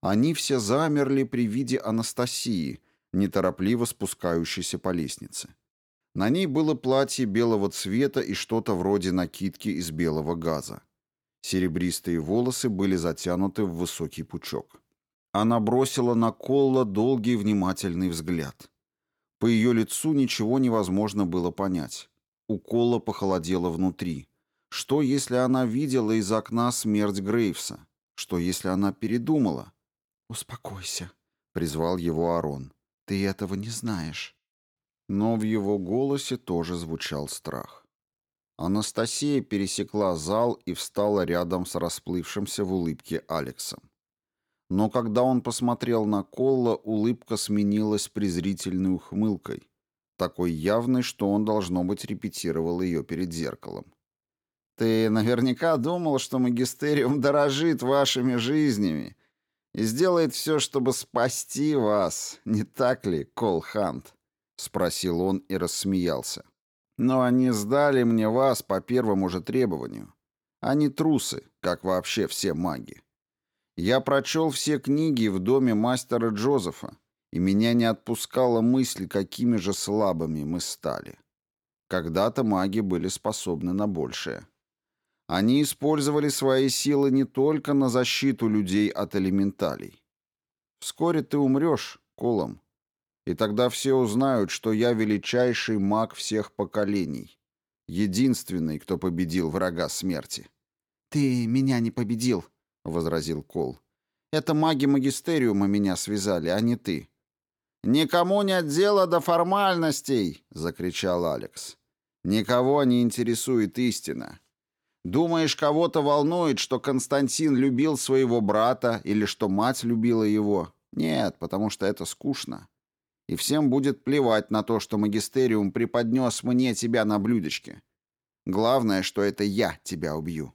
Они все замерли при виде Анастасии, неторопливо спускающейся по лестнице. На ней было платье белого цвета и что-то вроде накидки из белого газа. Серебристые волосы были затянуты в высокий пучок. Она бросила на Колла долгий внимательный взгляд. По ее лицу ничего невозможно было понять. У Колла похолодело внутри. Что, если она видела из окна смерть Грейвса? Что, если она передумала? «Успокойся», — призвал его Арон. «Ты этого не знаешь». Но в его голосе тоже звучал страх. Анастасия пересекла зал и встала рядом с расплывшимся в улыбке Алексом. Но когда он посмотрел на Колла, улыбка сменилась презрительной ухмылкой, такой явной, что он, должно быть, репетировал ее перед зеркалом. «Ты наверняка думал, что магистериум дорожит вашими жизнями и сделает все, чтобы спасти вас, не так ли, Кол Хант?» — спросил он и рассмеялся. «Но они сдали мне вас по первому же требованию. Они трусы, как вообще все маги. Я прочел все книги в доме мастера Джозефа, и меня не отпускала мысль, какими же слабыми мы стали. Когда-то маги были способны на большее. Они использовали свои силы не только на защиту людей от элементалей. Вскоре ты умрешь, Колом, и тогда все узнают, что я величайший маг всех поколений, единственный, кто победил врага смерти. «Ты меня не победил», — возразил Кол. «Это маги Магистериума меня связали, а не ты». «Никому нет дела до формальностей!» — закричал Алекс. «Никого не интересует истина. Думаешь, кого-то волнует, что Константин любил своего брата или что мать любила его? Нет, потому что это скучно. И всем будет плевать на то, что магистериум преподнес мне тебя на блюдечке. Главное, что это я тебя убью».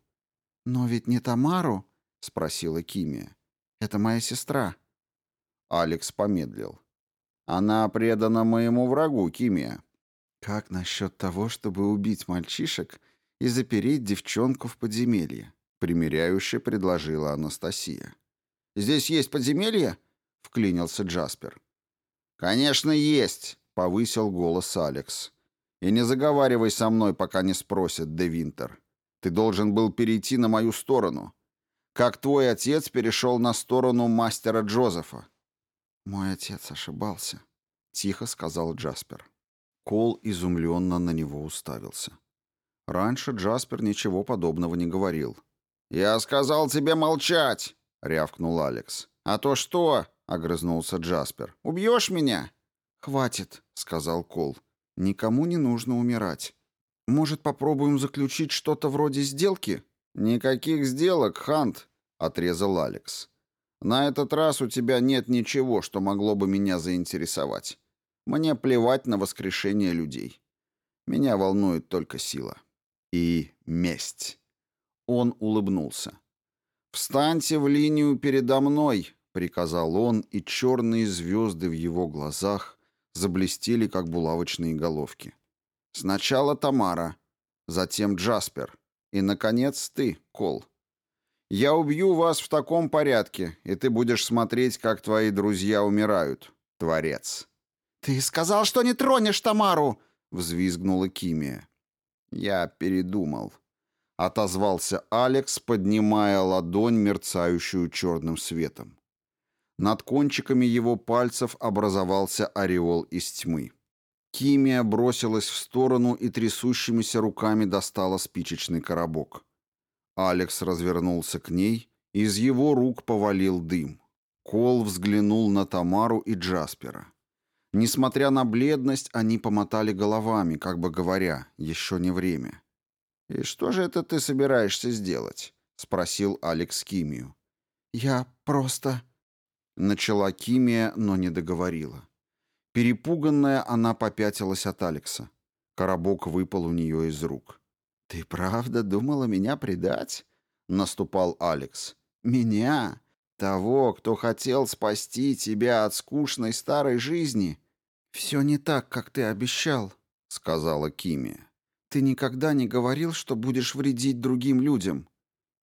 «Но ведь не Тамару?» — спросила Кимия. «Это моя сестра». Алекс помедлил. «Она предана моему врагу, Кимия». «Как насчет того, чтобы убить мальчишек и запереть девчонку в подземелье, примиряюще предложила Анастасия. «Здесь есть подземелье?» — вклинился Джаспер. «Конечно, есть!» — повысил голос Алекс. «И не заговаривай со мной, пока не спросят, Де Винтер. Ты должен был перейти на мою сторону. Как твой отец перешел на сторону мастера Джозефа?» «Мой отец ошибался», — тихо сказал Джаспер. Кол изумленно на него уставился. Раньше Джаспер ничего подобного не говорил. «Я сказал тебе молчать!» — рявкнул Алекс. «А то что?» — огрызнулся Джаспер. «Убьешь меня?» «Хватит», — сказал Кол. «Никому не нужно умирать. Может, попробуем заключить что-то вроде сделки?» «Никаких сделок, Хант», — отрезал Алекс. «На этот раз у тебя нет ничего, что могло бы меня заинтересовать. Мне плевать на воскрешение людей. Меня волнует только сила» и месть. Он улыбнулся. «Встаньте в линию передо мной», — приказал он, и черные звезды в его глазах заблестели, как булавочные головки. «Сначала Тамара, затем Джаспер, и, наконец, ты, Кол. Я убью вас в таком порядке, и ты будешь смотреть, как твои друзья умирают, Творец». «Ты сказал, что не тронешь Тамару!» — взвизгнула Кимия. «Я передумал», — отозвался Алекс, поднимая ладонь, мерцающую черным светом. Над кончиками его пальцев образовался ореол из тьмы. Кимия бросилась в сторону и трясущимися руками достала спичечный коробок. Алекс развернулся к ней, из его рук повалил дым. Кол взглянул на Тамару и Джаспера. Несмотря на бледность, они помотали головами, как бы говоря, еще не время. «И что же это ты собираешься сделать?» — спросил Алекс Кимию. «Я просто...» Начала Кимия, но не договорила. Перепуганная, она попятилась от Алекса. Коробок выпал у нее из рук. «Ты правда думала меня предать?» — наступал Алекс. «Меня? Того, кто хотел спасти тебя от скучной старой жизни?» «Все не так, как ты обещал», — сказала Кимия. «Ты никогда не говорил, что будешь вредить другим людям».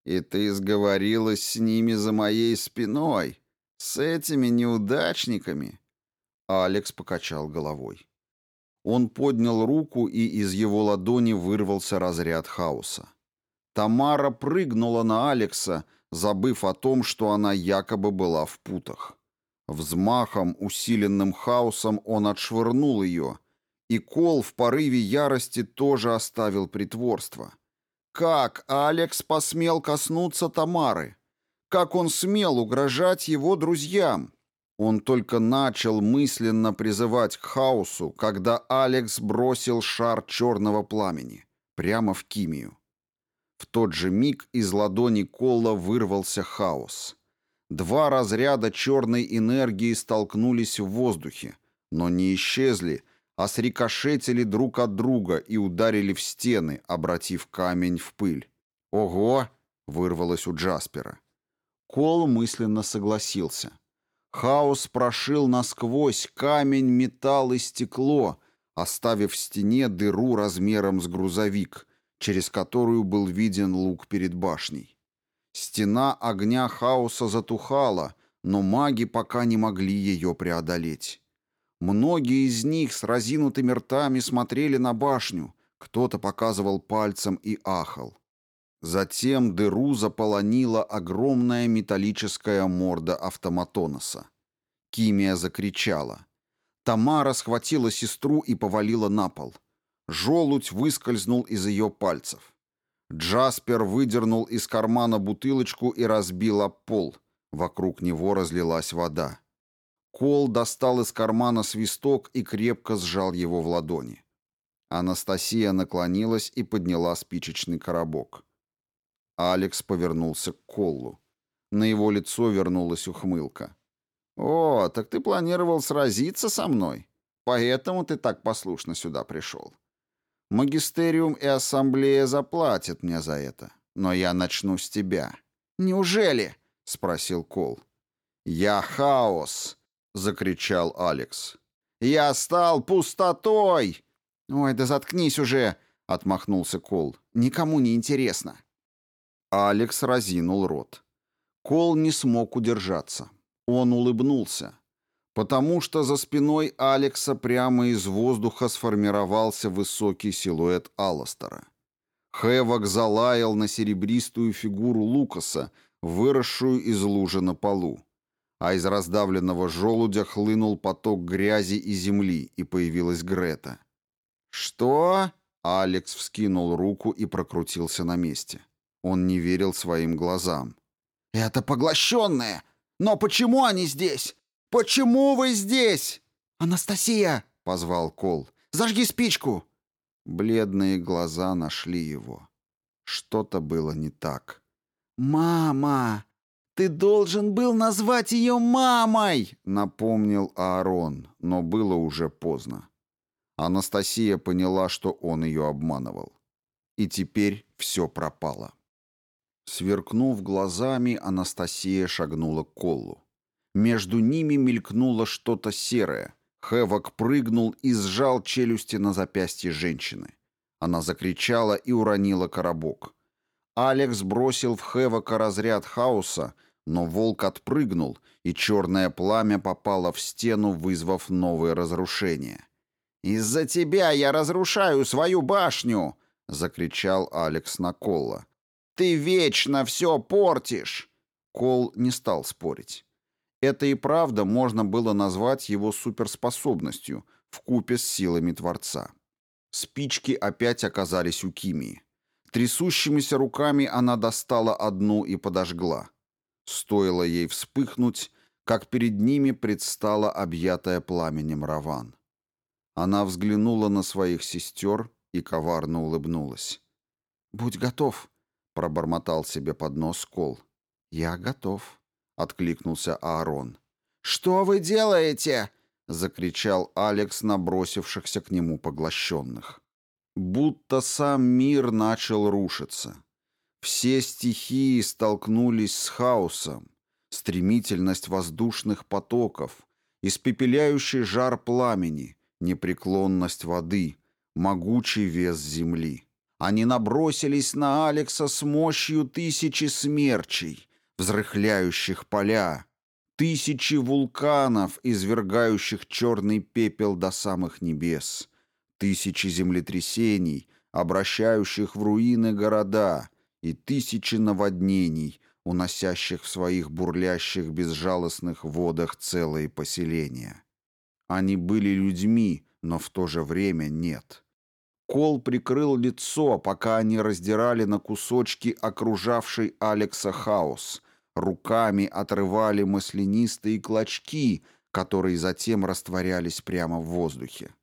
«И ты сговорилась с ними за моей спиной, с этими неудачниками?» Алекс покачал головой. Он поднял руку, и из его ладони вырвался разряд хаоса. Тамара прыгнула на Алекса, забыв о том, что она якобы была в путах. Взмахом, усиленным хаосом, он отшвырнул ее, и Кол в порыве ярости тоже оставил притворство. Как Алекс посмел коснуться Тамары? Как он смел угрожать его друзьям? Он только начал мысленно призывать к хаосу, когда Алекс бросил шар черного пламени прямо в Кимию. В тот же миг из ладони Колла вырвался хаос. Два разряда черной энергии столкнулись в воздухе, но не исчезли, а срикошетили друг от друга и ударили в стены, обратив камень в пыль. «Ого!» — вырвалось у Джаспера. Кол мысленно согласился. Хаос прошил насквозь камень, металл и стекло, оставив в стене дыру размером с грузовик, через которую был виден лук перед башней. Стена огня хаоса затухала, но маги пока не могли ее преодолеть. Многие из них с разинутыми ртами смотрели на башню, кто-то показывал пальцем и ахал. Затем дыру заполонила огромная металлическая морда автоматоноса. Кимия закричала. Тамара схватила сестру и повалила на пол. Желудь выскользнул из ее пальцев. Джаспер выдернул из кармана бутылочку и разбил об пол. Вокруг него разлилась вода. Кол достал из кармана свисток и крепко сжал его в ладони. Анастасия наклонилась и подняла спичечный коробок. Алекс повернулся к Коллу. На его лицо вернулась ухмылка. «О, так ты планировал сразиться со мной? Поэтому ты так послушно сюда пришел. Магистериум и ассамблея заплатят мне за это, но я начну с тебя». «Неужели?» — спросил Кол. «Я хаос!» — закричал Алекс. «Я стал пустотой!» «Ой, да заткнись уже!» — отмахнулся Кол. «Никому не интересно». Алекс разинул рот. Кол не смог удержаться. Он улыбнулся. Потому что за спиной Алекса прямо из воздуха сформировался высокий силуэт Алластера. Хэвок залаял на серебристую фигуру Лукаса, выросшую из лужи на полу. А из раздавленного желудя хлынул поток грязи и земли, и появилась Грета. «Что?» — Алекс вскинул руку и прокрутился на месте. Он не верил своим глазам. «Это поглощенные! Но почему они здесь? Почему вы здесь?» «Анастасия!» — позвал Кол. «Зажги спичку!» Бледные глаза нашли его. Что-то было не так. «Мама! Ты должен был назвать ее мамой!» — напомнил Аарон, но было уже поздно. Анастасия поняла, что он ее обманывал. И теперь все пропало. Сверкнув глазами, Анастасия шагнула к Коллу. Между ними мелькнуло что-то серое. Хэвок прыгнул и сжал челюсти на запястье женщины. Она закричала и уронила коробок. Алекс бросил в Хэвока разряд хаоса, но волк отпрыгнул, и черное пламя попало в стену, вызвав новые разрушения. «Из-за тебя я разрушаю свою башню!» — закричал Алекс на Колла. Ты вечно все портишь!» Кол не стал спорить. Это и правда можно было назвать его суперспособностью в купе с силами Творца. Спички опять оказались у Кимии. Трясущимися руками она достала одну и подожгла. Стоило ей вспыхнуть, как перед ними предстала объятая пламенем Раван. Она взглянула на своих сестер и коварно улыбнулась. «Будь готов», пробормотал себе под нос Кол. «Я готов», — откликнулся Аарон. «Что вы делаете?» — закричал Алекс набросившихся к нему поглощенных. Будто сам мир начал рушиться. Все стихии столкнулись с хаосом. Стремительность воздушных потоков, испепеляющий жар пламени, непреклонность воды, могучий вес земли. Они набросились на Алекса с мощью тысячи смерчей, взрыхляющих поля, тысячи вулканов, извергающих черный пепел до самых небес, тысячи землетрясений, обращающих в руины города, и тысячи наводнений, уносящих в своих бурлящих безжалостных водах целые поселения. Они были людьми, но в то же время нет. Кол прикрыл лицо, пока они раздирали на кусочки окружавший Алекса хаос, руками отрывали маслянистые клочки, которые затем растворялись прямо в воздухе.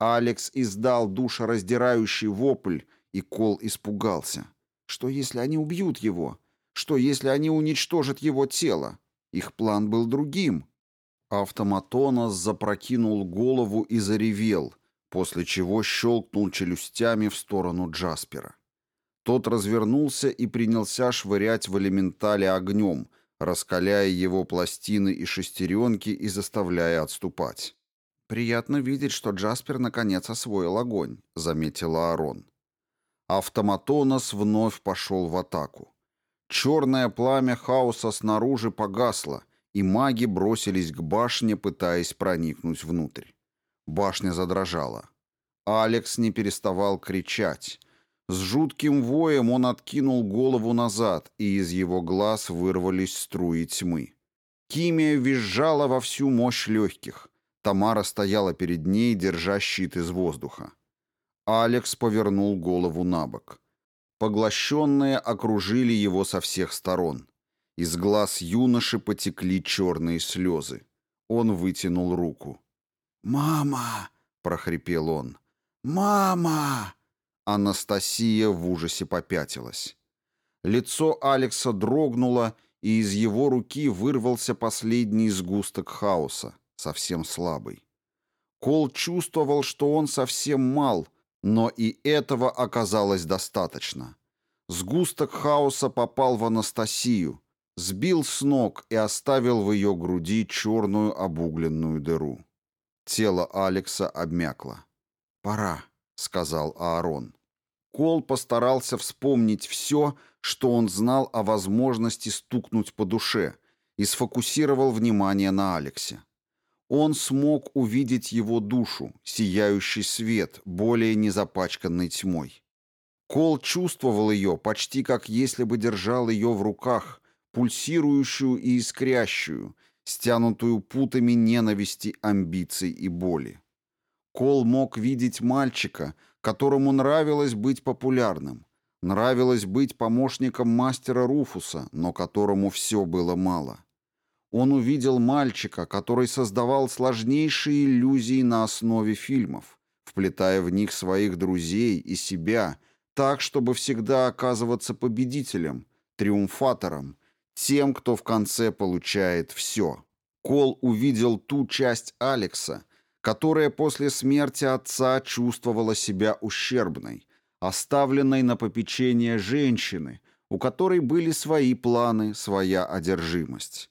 Алекс издал душераздирающий вопль, и Кол испугался. Что, если они убьют его? Что, если они уничтожат его тело? Их план был другим. Автоматонос запрокинул голову и заревел, после чего щелкнул челюстями в сторону Джаспера. Тот развернулся и принялся швырять в элементале огнем, раскаляя его пластины и шестеренки и заставляя отступать. «Приятно видеть, что Джаспер наконец освоил огонь», — заметила Арон. Автоматонос вновь пошел в атаку. Черное пламя хаоса снаружи погасло, и маги бросились к башне, пытаясь проникнуть внутрь. Башня задрожала. Алекс не переставал кричать. С жутким воем он откинул голову назад, и из его глаз вырвались струи тьмы. Кимия визжала во всю мощь легких. Тамара стояла перед ней, держа щит из воздуха. Алекс повернул голову на бок. Поглощенные окружили его со всех сторон. Из глаз юноши потекли черные слезы. Он вытянул руку. «Мама!» — прохрипел он. «Мама!» Анастасия в ужасе попятилась. Лицо Алекса дрогнуло, и из его руки вырвался последний сгусток хаоса, совсем слабый. Кол чувствовал, что он совсем мал — но и этого оказалось достаточно. Сгусток хаоса попал в Анастасию, сбил с ног и оставил в ее груди черную обугленную дыру. Тело Алекса обмякло. «Пора», — сказал Аарон. Кол постарался вспомнить все, что он знал о возможности стукнуть по душе, и сфокусировал внимание на Алексе. Он смог увидеть его душу, сияющий свет, более не запачканный тьмой. Кол чувствовал ее почти как если бы держал ее в руках, пульсирующую и искрящую, стянутую путами ненависти, амбиций и боли. Кол мог видеть мальчика, которому нравилось быть популярным, нравилось быть помощником мастера Руфуса, но которому все было мало. Он увидел мальчика, который создавал сложнейшие иллюзии на основе фильмов, вплетая в них своих друзей и себя, так, чтобы всегда оказываться победителем, триумфатором, тем, кто в конце получает все. Кол увидел ту часть Алекса, которая после смерти отца чувствовала себя ущербной, оставленной на попечение женщины, у которой были свои планы, своя одержимость.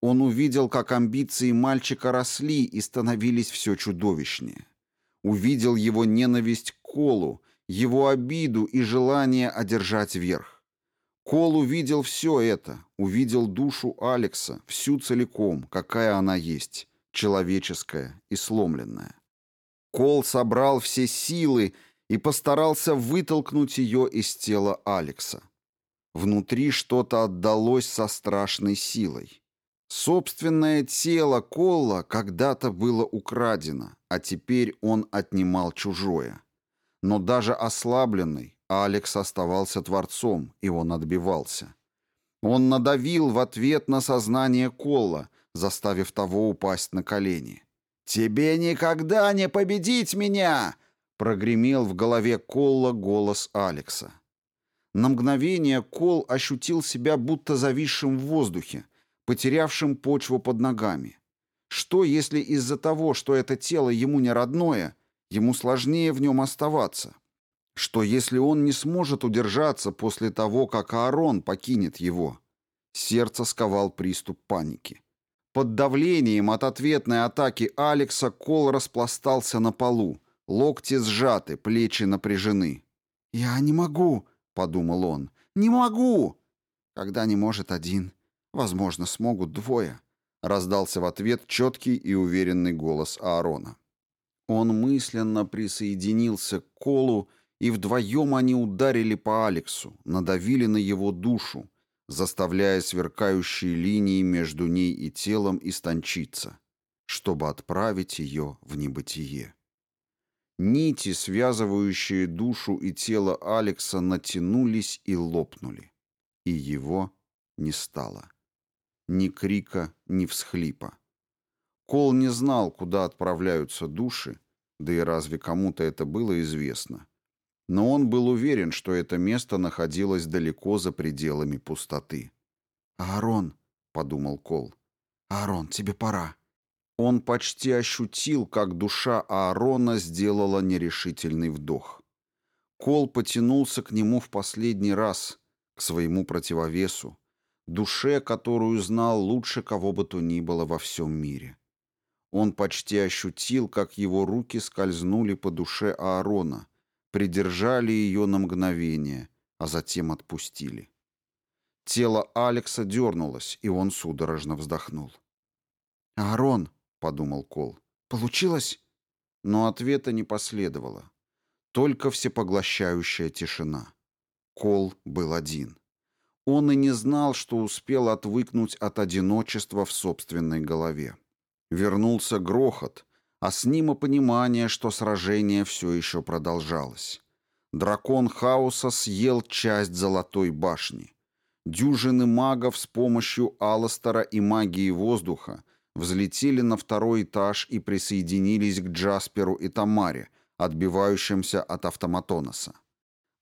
Он увидел, как амбиции мальчика росли и становились все чудовищнее. Увидел его ненависть к Колу, его обиду и желание одержать верх. Кол увидел все это, увидел душу Алекса, всю целиком, какая она есть, человеческая и сломленная. Кол собрал все силы и постарался вытолкнуть ее из тела Алекса. Внутри что-то отдалось со страшной силой. Собственное тело Колла когда-то было украдено, а теперь он отнимал чужое. Но даже ослабленный, Алекс оставался творцом, и он отбивался. Он надавил в ответ на сознание Колла, заставив того упасть на колени. «Тебе никогда не победить меня!» — прогремел в голове Колла голос Алекса. На мгновение Кол ощутил себя будто зависшим в воздухе, потерявшим почву под ногами? Что, если из-за того, что это тело ему не родное, ему сложнее в нем оставаться? Что, если он не сможет удержаться после того, как Аарон покинет его? Сердце сковал приступ паники. Под давлением от ответной атаки Алекса Кол распластался на полу. Локти сжаты, плечи напряжены. «Я не могу», — подумал он. «Не могу!» «Когда не может один, возможно, смогут двое», — раздался в ответ четкий и уверенный голос Аарона. Он мысленно присоединился к Колу, и вдвоем они ударили по Алексу, надавили на его душу, заставляя сверкающие линии между ней и телом истончиться, чтобы отправить ее в небытие. Нити, связывающие душу и тело Алекса, натянулись и лопнули. И его не стало. Ни крика, ни всхлипа. Кол не знал, куда отправляются души, да и разве кому-то это было известно. Но он был уверен, что это место находилось далеко за пределами пустоты. «Аарон», — подумал Кол, — «Аарон, тебе пора». Он почти ощутил, как душа Аарона сделала нерешительный вдох. Кол потянулся к нему в последний раз, к своему противовесу, душе, которую знал лучше кого бы то ни было во всем мире. Он почти ощутил, как его руки скользнули по душе Аарона, придержали ее на мгновение, а затем отпустили. Тело Алекса дернулось, и он судорожно вздохнул. «Аарон!» подумал Кол. Получилось? Но ответа не последовало. Только всепоглощающая тишина. Кол был один. Он и не знал, что успел отвыкнуть от одиночества в собственной голове. Вернулся грохот, а с ним и понимание, что сражение все еще продолжалось. Дракон хаоса съел часть золотой башни. Дюжины магов с помощью Алластера и магии воздуха взлетели на второй этаж и присоединились к Джасперу и Тамаре, отбивающимся от автоматоноса.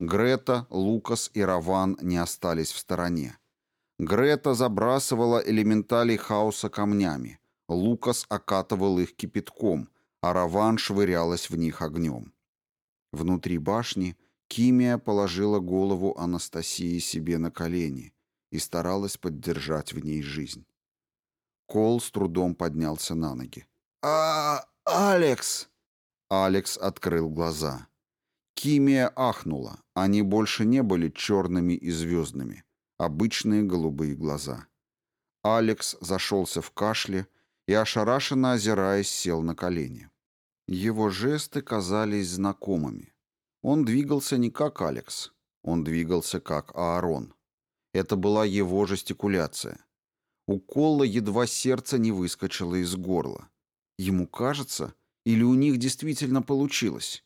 Грета, Лукас и Раван не остались в стороне. Грета забрасывала элементалей хаоса камнями, Лукас окатывал их кипятком, а Раван швырялась в них огнем. Внутри башни Кимия положила голову Анастасии себе на колени и старалась поддержать в ней жизнь. Кол с трудом поднялся на ноги. «А, Алекс!» Алекс открыл глаза. Кимия ахнула. Они больше не были черными и звездными. Обычные голубые глаза. Алекс зашелся в кашле и, ошарашенно озираясь, сел на колени. Его жесты казались знакомыми. Он двигался не как Алекс. Он двигался как Аарон. Это была его жестикуляция. У Колла едва сердце не выскочило из горла. Ему кажется, или у них действительно получилось?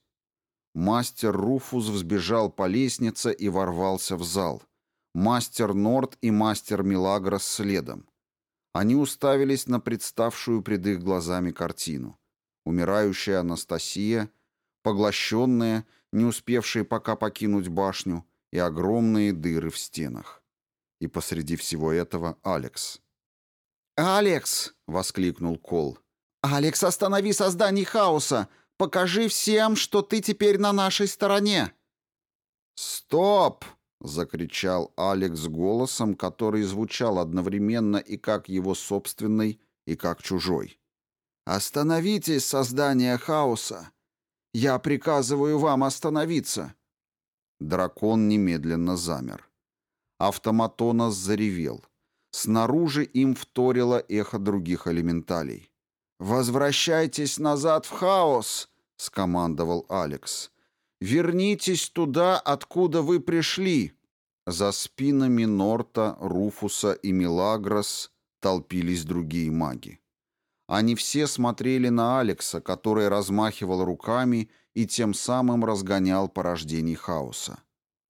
Мастер Руфус взбежал по лестнице и ворвался в зал. Мастер Норт и мастер Милагрос следом. Они уставились на представшую пред их глазами картину. Умирающая Анастасия, поглощенная, не успевшие пока покинуть башню, и огромные дыры в стенах. И посреди всего этого Алекс. «Алекс!» — воскликнул Кол. «Алекс, останови создание хаоса! Покажи всем, что ты теперь на нашей стороне!» «Стоп!» — закричал Алекс голосом, который звучал одновременно и как его собственный, и как чужой. «Остановитесь, создание хаоса! Я приказываю вам остановиться!» Дракон немедленно замер. Автоматонос заревел. Снаружи им вторило эхо других элементалей. «Возвращайтесь назад в хаос!» — скомандовал Алекс. «Вернитесь туда, откуда вы пришли!» За спинами Норта, Руфуса и Милагрос толпились другие маги. Они все смотрели на Алекса, который размахивал руками и тем самым разгонял порождений хаоса.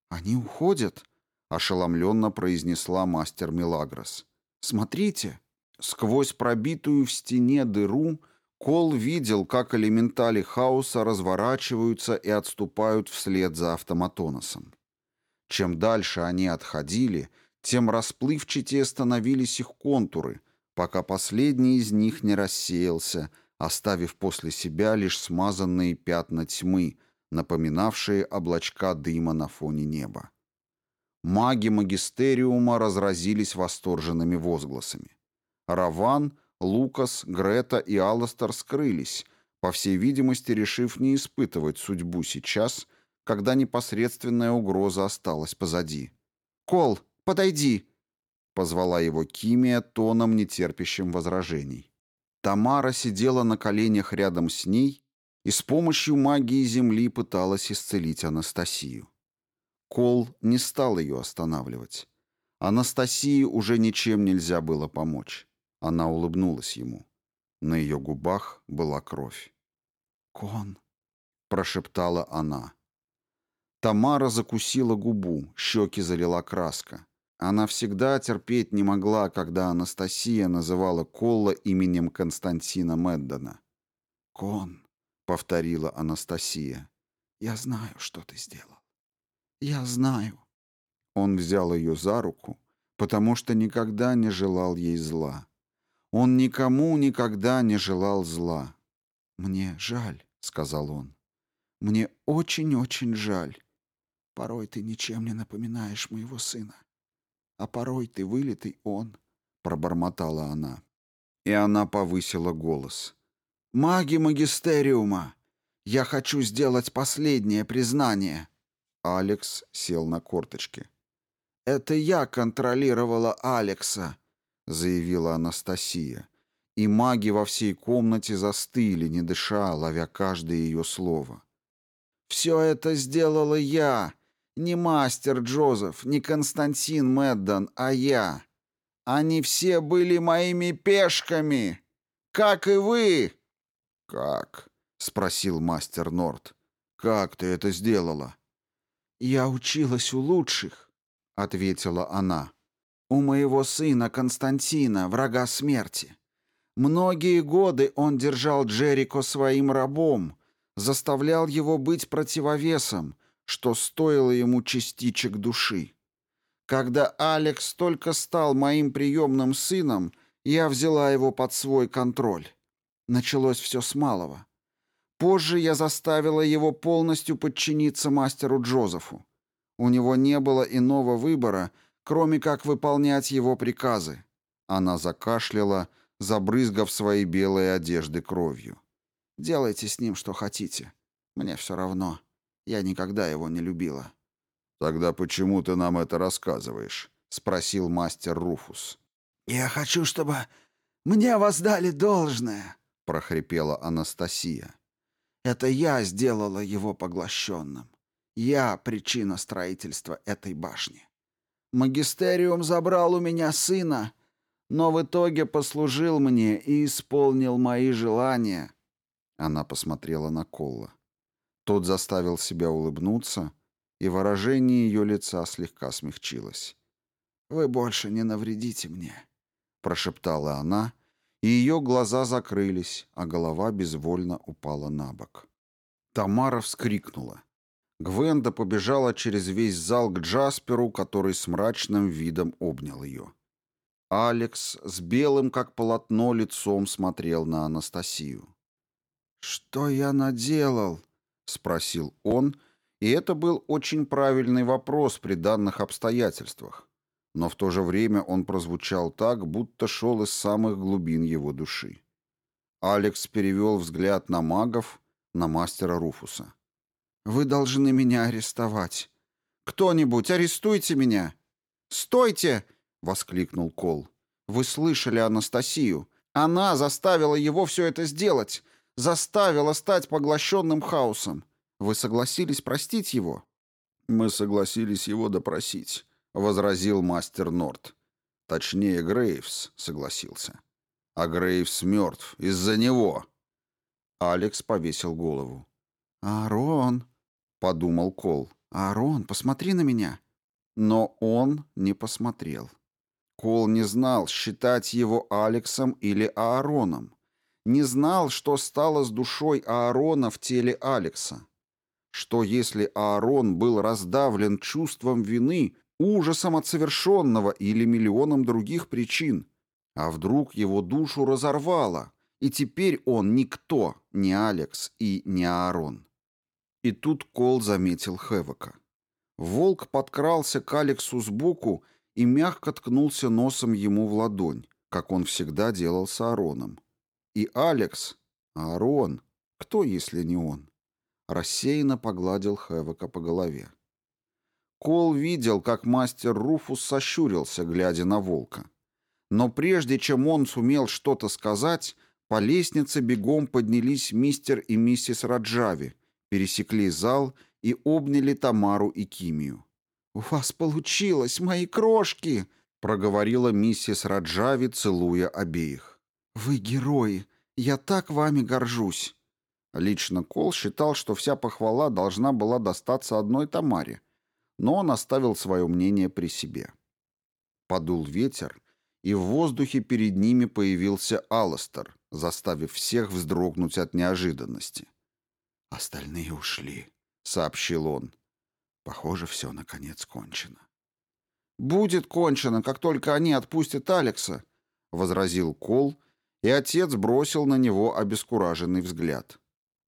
«Они уходят?» ошеломленно произнесла мастер Милагрос. «Смотрите!» Сквозь пробитую в стене дыру Кол видел, как элементали хаоса разворачиваются и отступают вслед за автоматоносом. Чем дальше они отходили, тем расплывчатее становились их контуры, пока последний из них не рассеялся, оставив после себя лишь смазанные пятна тьмы, напоминавшие облачка дыма на фоне неба. Маги магистериума разразились восторженными возгласами. Раван, Лукас, Грета и Алластер скрылись, по всей видимости, решив не испытывать судьбу сейчас, когда непосредственная угроза осталась позади. «Кол, подойди!» — позвала его Кимия тоном, нетерпящим возражений. Тамара сидела на коленях рядом с ней и с помощью магии Земли пыталась исцелить Анастасию. Кол не стал ее останавливать. Анастасии уже ничем нельзя было помочь. Она улыбнулась ему. На ее губах была кровь. «Кон», — прошептала она. Тамара закусила губу, щеки залила краска. Она всегда терпеть не могла, когда Анастасия называла Колла именем Константина Меддона. «Кон», — повторила Анастасия, — «я знаю, что ты сделал. Я знаю». Он взял ее за руку, потому что никогда не желал ей зла. Он никому никогда не желал зла. «Мне жаль», — сказал он. «Мне очень-очень жаль. Порой ты ничем не напоминаешь моего сына. А порой ты вылитый он», — пробормотала она. И она повысила голос. «Маги Магистериума! Я хочу сделать последнее признание!» Алекс сел на корточки. «Это я контролировала Алекса», — заявила Анастасия. И маги во всей комнате застыли, не дыша, ловя каждое ее слово. «Все это сделала я, не мастер Джозеф, не Константин Меддон, а я. Они все были моими пешками, как и вы!» «Как?» — спросил мастер Норт. «Как ты это сделала?» «Я училась у лучших», — ответила она. «У моего сына Константина, врага смерти. Многие годы он держал Джерико своим рабом, заставлял его быть противовесом, что стоило ему частичек души. Когда Алекс только стал моим приемным сыном, я взяла его под свой контроль. Началось все с малого. Позже я заставила его полностью подчиниться мастеру Джозефу. У него не было иного выбора, кроме как выполнять его приказы. Она закашляла, забрызгав свои белые одежды кровью. «Делайте с ним, что хотите. Мне все равно. Я никогда его не любила». «Тогда почему ты нам это рассказываешь?» — спросил мастер Руфус. «Я хочу, чтобы мне воздали должное», — прохрипела Анастасия. «Это я сделала его поглощенным. Я причина строительства этой башни. Магистериум забрал у меня сына, но в итоге послужил мне и исполнил мои желания». Она посмотрела на Колла. Тот заставил себя улыбнуться, и выражение ее лица слегка смягчилось. «Вы больше не навредите мне», — прошептала она, и ее глаза закрылись, а голова безвольно упала на бок. Тамара вскрикнула. Гвенда побежала через весь зал к Джасперу, который с мрачным видом обнял ее. Алекс с белым, как полотно, лицом смотрел на Анастасию. «Что я наделал?» — спросил он, и это был очень правильный вопрос при данных обстоятельствах. Но в то же время он прозвучал так, будто шел из самых глубин его души. Алекс перевел взгляд на магов, на мастера Руфуса. «Вы должны меня арестовать. Кто-нибудь, арестуйте меня!» «Стойте!» — воскликнул Кол. «Вы слышали Анастасию? Она заставила его все это сделать заставила стать поглощенным хаосом. Вы согласились простить его?» «Мы согласились его допросить», — возразил мастер Норт. Точнее, Грейвс согласился. А Грейвс мертв из-за него. Алекс повесил голову. «Аарон», — подумал Кол, — «Аарон, посмотри на меня». Но он не посмотрел. Кол не знал, считать его Алексом или Аароном не знал, что стало с душой Аарона в теле Алекса. Что если Аарон был раздавлен чувством вины ужасом от совершенного или миллионом других причин. А вдруг его душу разорвало, и теперь он никто, не Алекс и не Аарон. И тут Кол заметил Хевока. Волк подкрался к Алексу сбоку и мягко ткнулся носом ему в ладонь, как он всегда делал с Аароном. И Алекс, Аарон, кто, если не он, рассеянно погладил Хевока по голове. Кол видел, как мастер Руфус сощурился, глядя на волка. Но прежде чем он сумел что-то сказать, по лестнице бегом поднялись мистер и миссис Раджави, пересекли зал и обняли Тамару и Кимию. «У вас получилось, мои крошки!» — проговорила миссис Раджави, целуя обеих. «Вы герои! Я так вами горжусь!» Лично Кол считал, что вся похвала должна была достаться одной Тамаре, но он оставил свое мнение при себе. Подул ветер, и в воздухе перед ними появился Алластер, заставив всех вздрогнуть от неожиданности. «Остальные ушли», — сообщил он. «Похоже, все наконец кончено». «Будет кончено, как только они отпустят Алекса», — возразил Кол, и отец бросил на него обескураженный взгляд.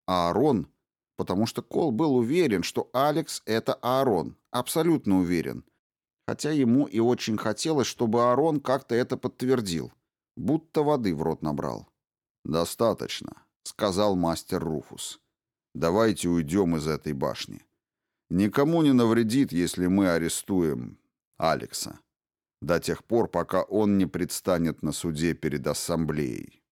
Аарон, потому что Кол был уверен, что Алекс — это Аарон, абсолютно уверен, хотя ему и очень хотелось, чтобы Аарон как-то это подтвердил, будто воды в рот набрал. «Достаточно», — сказал мастер Руфус. «Давайте уйдем из этой башни. Никому не навредит, если мы арестуем Алекса. До тех пор, пока он не предстанет на суде перед ассамблеей».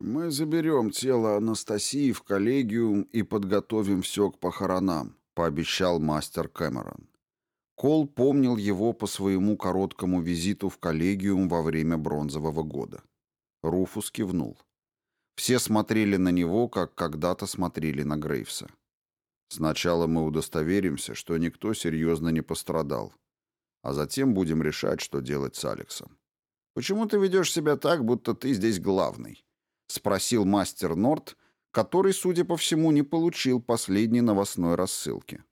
«Мы заберем тело Анастасии в коллегиум и подготовим все к похоронам», — пообещал мастер Кэмерон. Кол помнил его по своему короткому визиту в коллегиум во время Бронзового года. Руфус кивнул. Все смотрели на него, как когда-то смотрели на Грейвса. «Сначала мы удостоверимся, что никто серьезно не пострадал, а затем будем решать, что делать с Алексом». «Почему ты ведешь себя так, будто ты здесь главный?» — спросил мастер Норт, который, судя по всему, не получил последней новостной рассылки.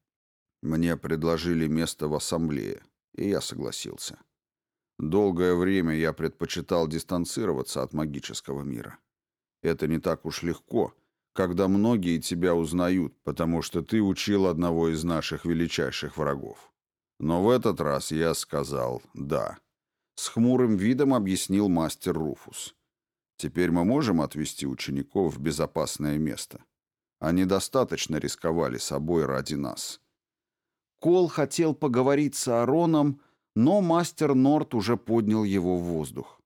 Мне предложили место в ассамблее, и я согласился. Долгое время я предпочитал дистанцироваться от магического мира. Это не так уж легко, когда многие тебя узнают, потому что ты учил одного из наших величайших врагов. Но в этот раз я сказал «да». С хмурым видом объяснил мастер Руфус. Теперь мы можем отвезти учеников в безопасное место. Они достаточно рисковали собой ради нас. Кол хотел поговорить с Аароном, но мастер Норт уже поднял его в воздух.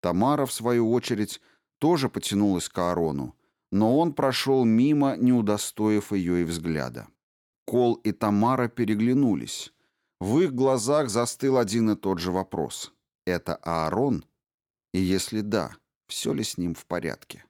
Тамара, в свою очередь, тоже потянулась к Аарону, но он прошел мимо, не удостоив ее и взгляда. Кол и Тамара переглянулись. В их глазах застыл один и тот же вопрос. Это Аарон? И если да, все ли с ним в порядке.